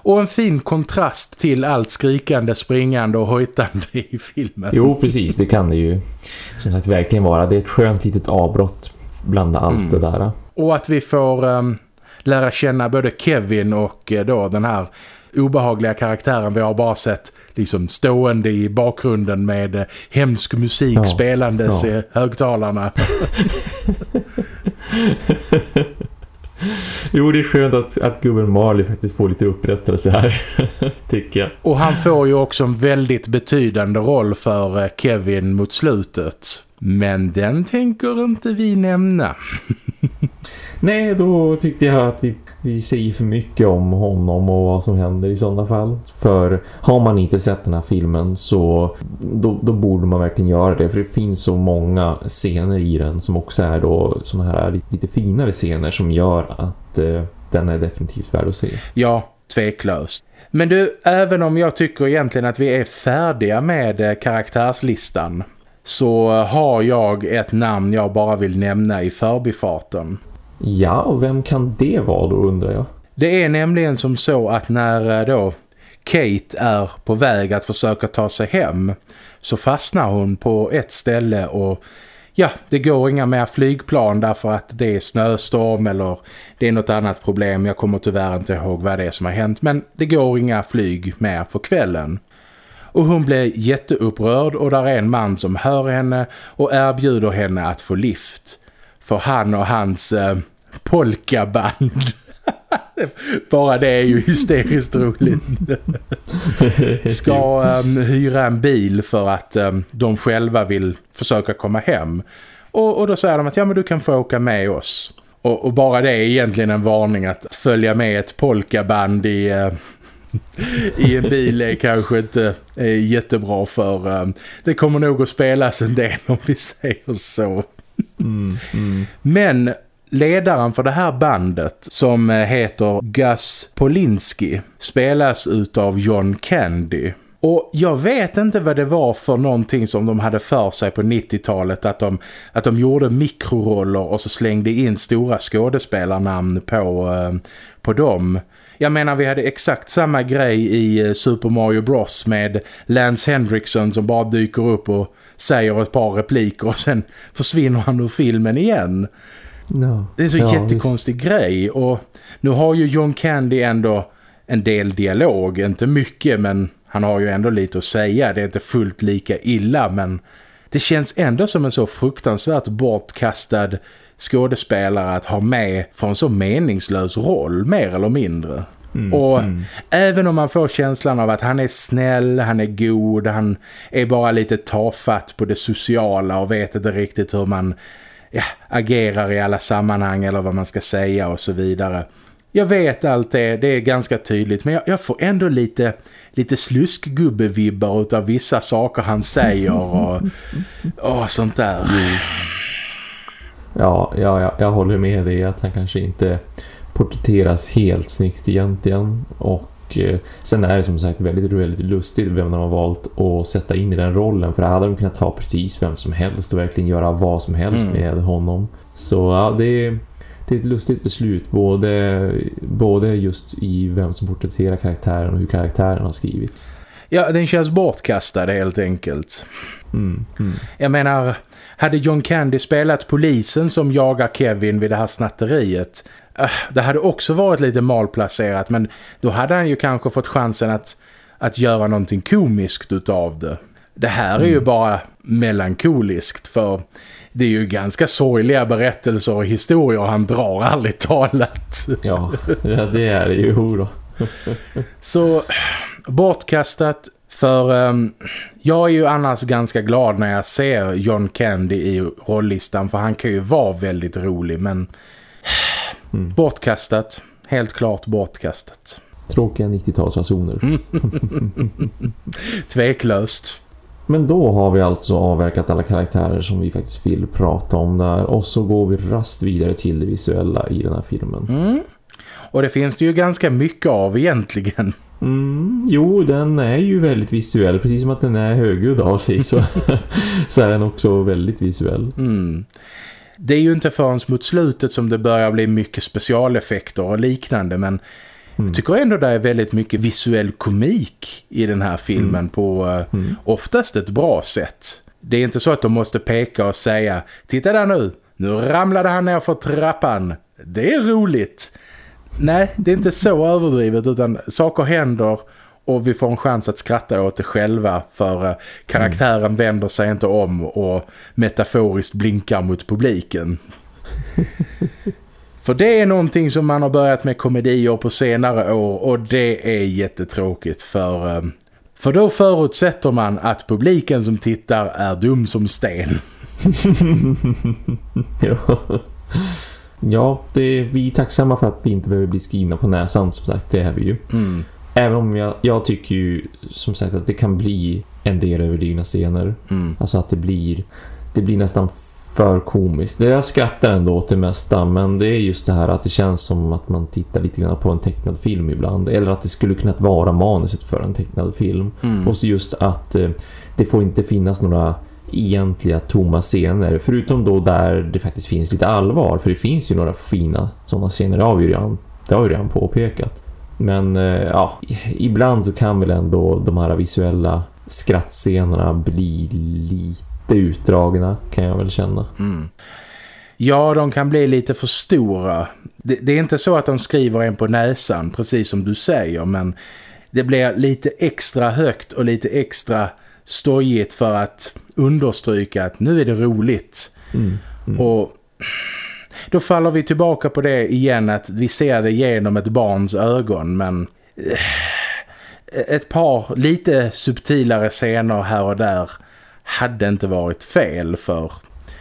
Och en fin kontrast till allt skrikande, springande och hojtande i filmen. Jo, precis. Det kan det ju som sagt verkligen vara. Det är ett skönt litet avbrott bland allt mm. det där. Och att vi får um, lära känna både Kevin och uh, då den här obehagliga karaktären vi har bara sett liksom stående i bakgrunden med uh, hemsk musik ja, spelandes ja. i högtalarna. Jo, det är skönt att, att gubben Marley faktiskt får lite upprättelse här, tycker jag. Och han får ju också en väldigt betydande roll för eh, Kevin mot slutet. Men den tänker inte vi nämna. Nej, då tyckte jag att vi, vi säger för mycket om honom och vad som händer i sådana fall. För har man inte sett den här filmen så då, då borde man verkligen göra det. För det finns så många scener i den som också är då sådana här lite finare scener som gör att eh, den är definitivt värd att se. Ja, tveklöst. Men du, även om jag tycker egentligen att vi är färdiga med eh, karaktärslistan så har jag ett namn jag bara vill nämna i förbifarten. Ja, och vem kan det vara då undrar jag? Det är nämligen som så att när eh, då Kate är på väg att försöka ta sig hem så fastnar hon på ett ställe och ja, det går inga mer flygplan därför att det är snöstorm eller det är något annat problem. Jag kommer tyvärr inte ihåg vad det är som har hänt men det går inga flyg mer för kvällen. Och hon blir jätteupprörd och där är en man som hör henne och erbjuder henne att få lift. För han och hans eh, polkaband. Bara det är ju hysteriskt roligt. Ska um, hyra en bil för att um, de själva vill försöka komma hem. Och, och då säger de att ja men du kan få åka med oss. Och, och, bara det är egentligen en varning att följa med ett polkaband i... Uh, i en bil är kanske inte är jättebra för um, det kommer nog att spelas en del om vi säger så. Mm, mm. Men ledaren för det här bandet som eh, heter Gus Polinski spelas utav John Candy. Och jag vet inte vad det var för någonting som de hade för sig på 90-talet att de, att de gjorde mikroroller och så slängde in stora skådespelarnamn på, eh, på dem. Jag menar vi hade exakt samma grej i eh, Super Mario Bros med Lance Hendrickson som bara dyker upp och säger ett par repliker och sen försvinner han ur filmen igen. No. Det är så ja, jättekonstig visst. grej och nu har ju John Candy ändå en del dialog, inte mycket men han har ju ändå lite att säga. Det är inte fullt lika illa men det känns ändå som en så fruktansvärt bortkastad skådespelare att ha med för en så meningslös roll, mer eller mindre. Mm, och mm. även om man får känslan av att han är snäll, han är god, han är bara lite tafatt på det sociala och vet inte riktigt hur man ja, agerar i alla sammanhang eller vad man ska säga och så vidare. Jag vet allt det, det är ganska tydligt men jag, jag får ändå lite, lite sluskgubbevibbar av vissa saker han säger och, och sånt där. Ja, ja, ja, jag håller med dig att han kanske inte porträtteras helt snyggt egentligen och eh, sen är det som sagt väldigt, väldigt lustigt vem de har valt att sätta in i den rollen för hade de kunnat ta precis vem som helst och verkligen göra vad som helst mm. med honom. Så ja, det är, det är ett lustigt beslut både, både just i vem som porträtterar karaktären och hur karaktären har skrivits. Ja, den känns bortkastad helt enkelt. Mm, mm. Jag menar, hade John Candy spelat polisen som jagar Kevin vid det här snatteriet det hade också varit lite malplacerat men då hade han ju kanske fått chansen att, att göra någonting komiskt utav det. Det här är ju mm. bara melankoliskt för det är ju ganska sorgliga berättelser och historier han drar ärligt talat. Ja, ja det är det ju då. Så bortkastat för um, jag är ju annars ganska glad när jag ser John Candy i rolllistan för han kan ju vara väldigt rolig men mm. bortkastat. Helt klart bortkastat. Tråkiga 90-talsfasoner. Tveklöst. Men då har vi alltså avverkat alla karaktärer som vi faktiskt vill prata om där. Och så går vi rast vidare till det visuella i den här filmen. Mm. Och det finns det ju ganska mycket av egentligen. Mm, jo, den är ju väldigt visuell. Precis som att den är högljudd av sig så, så är den också väldigt visuell. Mm. Det är ju inte förrän mot slutet som det börjar bli mycket specialeffekter och liknande men mm. jag tycker ändå det är väldigt mycket visuell komik i den här filmen mm. på uh, mm. oftast ett bra sätt. Det är inte så att de måste peka och säga Titta där nu, nu ramlade han ner för trappan. Det är roligt. Nej, det är inte så överdrivet utan saker händer och vi får en chans att skratta åt det själva för uh, karaktären mm. vänder sig inte om och metaforiskt blinkar mot publiken. för det är någonting som man har börjat med komedier på senare år och det är jättetråkigt för... Uh, för då förutsätter man att publiken som tittar är dum som sten. ja. Ja, det, vi är tacksamma för att vi inte behöver bli skrivna på näsan som sagt, det är vi ju. Mm. Även om jag, jag tycker ju som sagt att det kan bli en del överdrivna scener. Mm. Alltså att det blir, det blir nästan för komiskt. Det Jag skrattar ändå det mesta men det är just det här att det känns som att man tittar lite grann på en tecknad film ibland. Eller att det skulle kunna vara manuset för en tecknad film. Mm. Och så just att eh, det får inte finnas några egentliga tomma scener. Förutom då där det faktiskt finns lite allvar. För det finns ju några fina sådana scener. Det har vi ju redan, det har vi redan påpekat. Men eh, ja, ibland så kan väl ändå de här visuella skrattscenerna bli lite utdragna kan jag väl känna. Mm. Ja, de kan bli lite för stora. Det, det är inte så att de skriver en på näsan, precis som du säger, men det blir lite extra högt och lite extra stojigt för att understryka att nu är det roligt. Mm. Mm. Och då faller vi tillbaka på det igen att vi ser det genom ett barns ögon men eh, ett par lite subtilare scener här och där hade inte varit fel för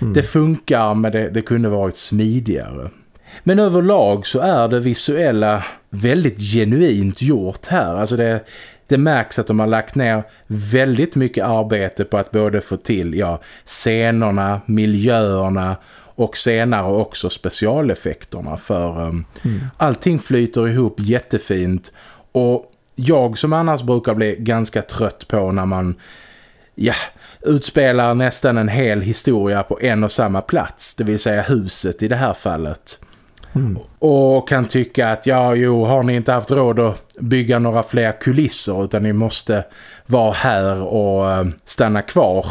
Mm. det funkar men det, det kunde varit smidigare. Men överlag så är det visuella väldigt genuint gjort här. Alltså det, det märks att de har lagt ner väldigt mycket arbete på att både få till ja, scenerna, miljöerna och senare också specialeffekterna för um, Mm. allting flyter ihop jättefint och jag som annars brukar bli ganska trött på när man ja, utspelar nästan en hel historia på en och samma plats, det vill säga huset i det här fallet. Mm. Och kan tycka att ja, jo, har ni inte haft råd att bygga några fler kulisser utan ni måste vara här och eh, stanna kvar.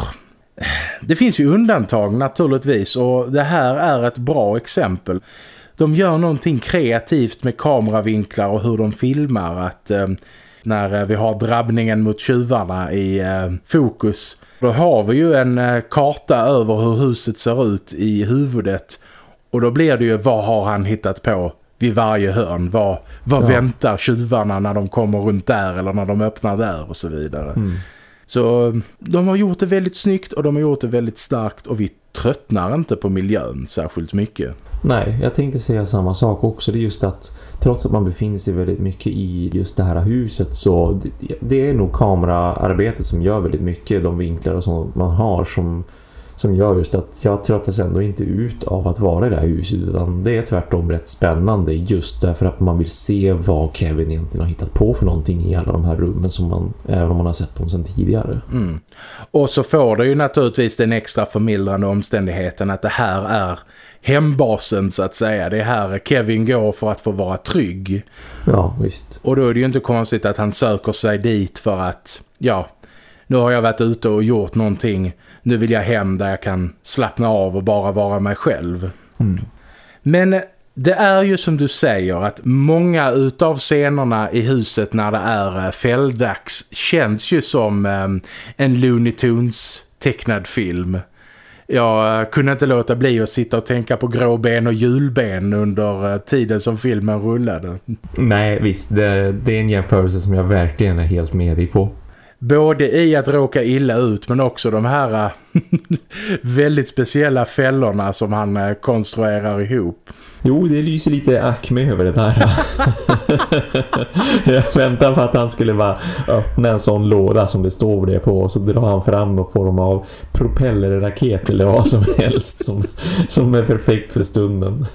Det finns ju undantag naturligtvis och det här är ett bra exempel. De gör någonting kreativt med kameravinklar och hur de filmar att eh, när eh, vi har drabbningen mot tjuvarna i eh, fokus då har vi ju en eh, karta över hur huset ser ut i huvudet och då blir det ju vad har han hittat på vid varje hörn. Vad, vad Ja. väntar tjuvarna när de kommer runt där eller när de öppnar där och så vidare. Mm. Så eh, de har gjort det väldigt snyggt och de har gjort det väldigt starkt och vi tröttnar inte på miljön särskilt mycket. Nej, jag tänkte säga samma sak också. Det är just att trots att man befinner sig väldigt mycket i just det här huset så det, det är nog kameraarbetet som gör väldigt mycket. De vinklar och sånt man har som, som gör just att jag tröttas ändå inte ut av att vara i det här huset utan det är tvärtom rätt spännande just därför att man vill se vad Kevin egentligen har hittat på för någonting i alla de här rummen som man, även om man har sett dem sedan tidigare. Mm. Och så får det ju naturligtvis den extra förmildrande omständigheten att det här är hembasen så att säga. Det är här Kevin går för att få vara trygg. Ja, visst. Och då är det ju inte konstigt att han söker sig dit för att, ja, nu har jag varit ute och gjort någonting. Nu vill jag hem där jag kan slappna av och bara vara mig själv. Mm. Men eh, det är ju som du säger att många utav scenerna i huset när det är eh, fälldags känns ju som eh, en Looney Tunes tecknad film. Jag kunde inte låta bli att sitta och tänka på gråben och julben under tiden som filmen rullade. Nej, visst. Det, det är en jämförelse som jag verkligen är helt med dig på. Både i att råka illa ut men också de här eh, väldigt speciella fällorna som han eh, konstruerar ihop. Jo, det lyser lite akme över det där. jag väntar på att han skulle bara öppna en sån låda som det står det på och så drar han fram någon form av propellerraket eller vad som helst som, som är perfekt för stunden.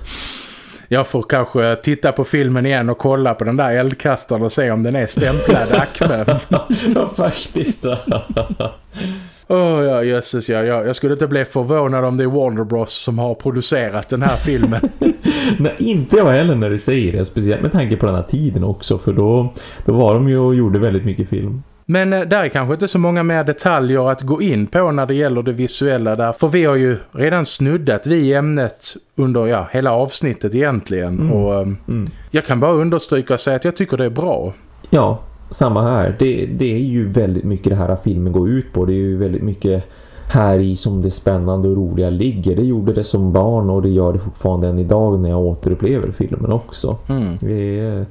Jag får kanske titta på filmen igen och kolla på den där eldkastaren och se om den är stämplad Acme. ja, faktiskt. Åh ja, jösses ja, ja. Jag skulle inte bli förvånad om det är Warner Bros som har producerat den här filmen. Nej, inte jag heller när du säger det. Speciellt med tanke på den här tiden också. För då, då var de ju och gjorde väldigt mycket film. Men eh, där är kanske inte så många mer detaljer att gå in på när det gäller det visuella där. För vi har ju redan snuddat vid ämnet under ja, hela avsnittet egentligen. Mm. Och eh, Mm. jag kan bara understryka och säga att jag tycker det är bra. Ja, samma här. Det, det är ju väldigt mycket det här filmen går ut på. Det är ju väldigt mycket här i som det spännande och roliga ligger. Det gjorde det som barn och det gör det fortfarande än idag när jag återupplever filmen också. Mm. Det är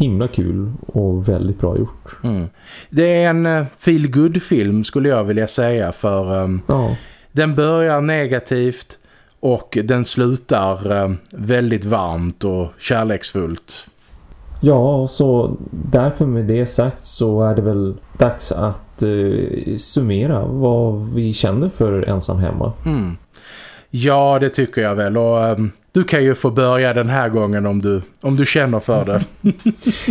himla kul och väldigt bra gjort. Mm. Det är en uh, feel good film skulle jag vilja säga för um, Ja, den börjar negativt Och den slutar eh, väldigt varmt och kärleksfullt. Ja, så därför med det sagt så är det väl dags att eh, summera vad vi känner för ensam hemma. Mm. Ja, det tycker jag väl. Och um, du kan ju få börja den här gången om du, om du känner för det.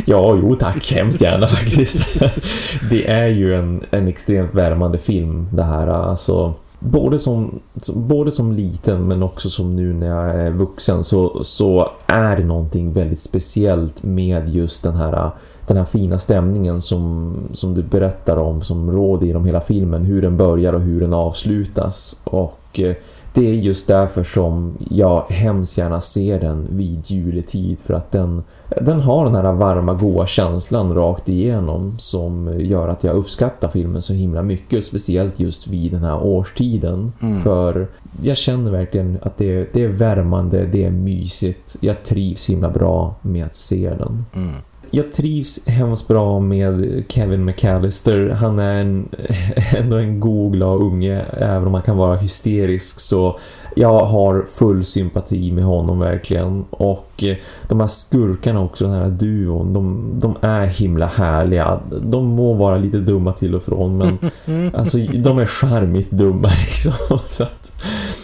ja, jo tack. Hemskt gärna faktiskt. det är ju en, en extremt värmande film det här. Alltså, både som, både som liten men också som nu när jag är vuxen så, så är det någonting väldigt speciellt med just den här den här fina stämningen som, som du berättar om som råder genom hela filmen, hur den börjar och hur den avslutas och eh, det är just därför som jag hemskt gärna ser den vid juletid för att den, den har den här varma goa känslan rakt igenom som gör att jag uppskattar filmen så himla mycket speciellt just vid den här årstiden mm. för jag känner verkligen att det, det är värmande, det är mysigt jag trivs himla bra med att se den. Mm jag trivs hemskt bra med Kevin McAllister. Han är en, ändå en god, glad unge. Även om han kan vara hysterisk så jag har full sympati med honom verkligen. Och eh, de här skurkarna också, den här duon, de, de är himla härliga. De må vara lite dumma till och från men alltså, de är charmigt dumma liksom. Så att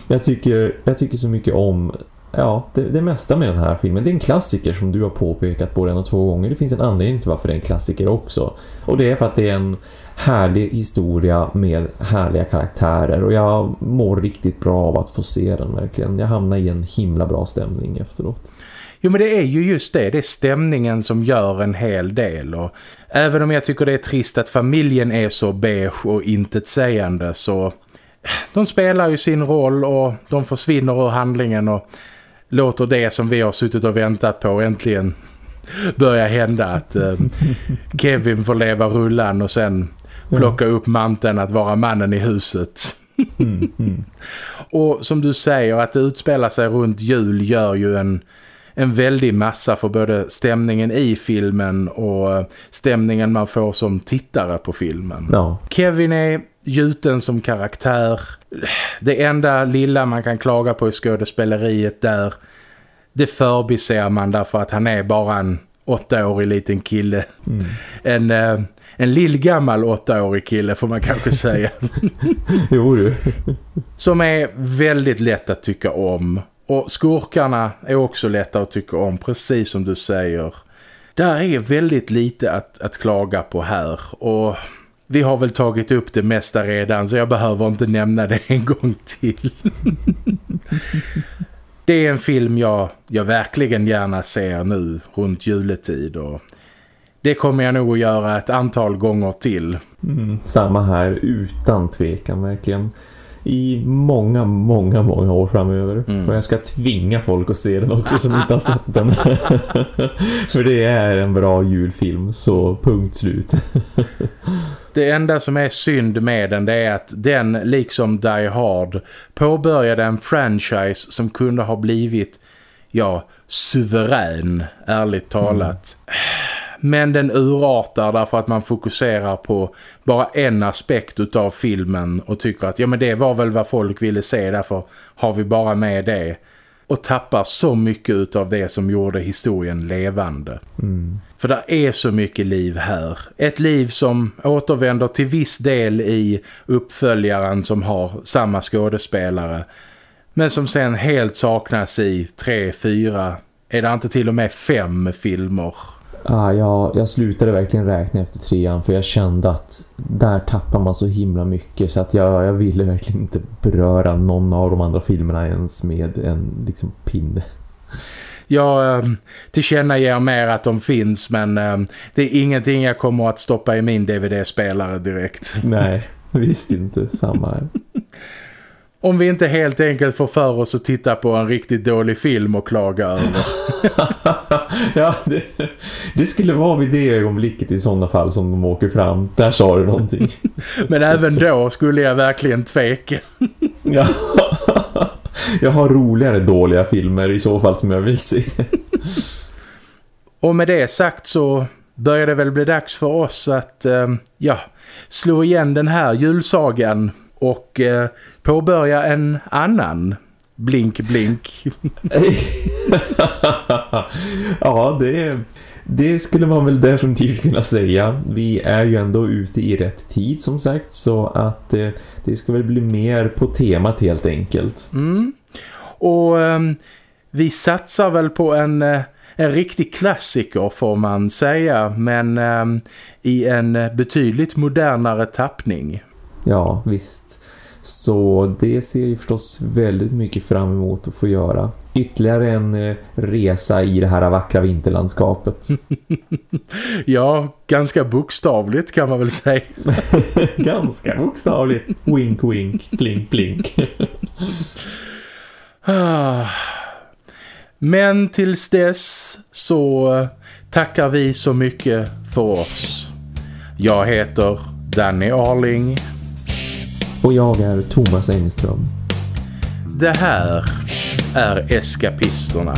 jag, tycker, jag tycker så mycket om ja, det, det mesta med den här filmen. Det är en klassiker som du har påpekat både en och två gånger. Det finns en anledning till varför det är en klassiker också. Och det är för att det är en härlig historia med härliga karaktärer. Och jag mår riktigt bra av att få se den verkligen. Jag hamnar i en himla bra stämning efteråt. Jo men det är ju just det, det är stämningen som gör en hel del och även om jag tycker det är trist att familjen är så beige och intetsägande så de spelar ju sin roll och de försvinner ur handlingen och låter det som vi har suttit och väntat på äntligen börja hända. Att eh, Kevin får leva rullan och sen plocka upp manteln att vara mannen i huset. Mm, mm. Och som du säger att det utspelar sig runt jul gör ju en, en väldig massa för både stämningen i filmen och stämningen man får som tittare på filmen. Ja. Kevin är gjuten som karaktär. Det enda lilla man kan klaga på i skådespeleriet där det förbiser man därför att han är bara en åttaårig liten kille. Mm. En, eh, en lillgammal åttaårig kille får man kanske säga. jo du. Som är väldigt lätt att tycka om. Och skurkarna är också lätta att tycka om, precis som du säger. Där är väldigt lite att, att klaga på här. Och vi har väl tagit upp det mesta redan så jag behöver inte nämna det en gång till. det är en film jag, jag verkligen gärna ser nu runt juletid och det kommer jag nog att göra ett antal gånger till. Mm, samma här, utan tvekan verkligen. I många, många, många år framöver. Mm. Och jag ska tvinga folk att se den också som inte har sett den. För det är en bra julfilm, så punkt slut. Det enda som är synd med den det är att den, liksom Die Hard, påbörjade en franchise som kunde ha blivit, ja, suverän, ärligt talat. Mm. Men den urartar därför att man fokuserar på bara en aspekt av filmen och tycker att ja men det var väl vad folk ville se därför har vi bara med det och tappar så mycket av det som gjorde historien levande. Mm. För det är så mycket liv här. Ett liv som återvänder till viss del i uppföljaren som har samma skådespelare. Men som sen helt saknas i tre, fyra, är det inte till och med fem filmer Ah, jag, jag slutade verkligen räkna efter trean för jag kände att där tappar man så himla mycket så att jag, jag ville verkligen inte beröra någon av de andra filmerna ens med en liksom, pinne. Jag äh, tillkännager mer att de finns men äh, det är ingenting jag kommer att stoppa i min DVD-spelare direkt. Nej, visst inte. Samma här. Om vi inte helt enkelt får för oss att titta på en riktigt dålig film och klaga över. ja, det, det, skulle vara vid det ögonblicket i sådana fall som de åker fram. Där sa du någonting. Men även då skulle jag verkligen tveka. ja. Jag har roligare dåliga filmer i så fall som jag vill se. och med det sagt så börjar det väl bli dags för oss att eh, ja, slå igen den här julsagan och eh, påbörja en annan. Blink, blink. ja, det, det skulle man väl definitivt kunna säga. Vi är ju ändå ute i rätt tid som sagt så att eh, det ska väl bli mer på temat helt enkelt. Mm. Och eh, vi satsar väl på en, eh, en riktig klassiker får man säga men eh, i en betydligt modernare tappning. Ja, visst. Så det ser jag förstås väldigt mycket fram emot att få göra. Ytterligare en eh, resa i det här vackra vinterlandskapet. ja, ganska bokstavligt kan man väl säga. ganska bokstavligt. Wink, wink, blink, blink. Men tills dess så tackar vi så mycket för oss. Jag heter Danny Arling. Och jag är Thomas Engström. Det här är Eskapisterna.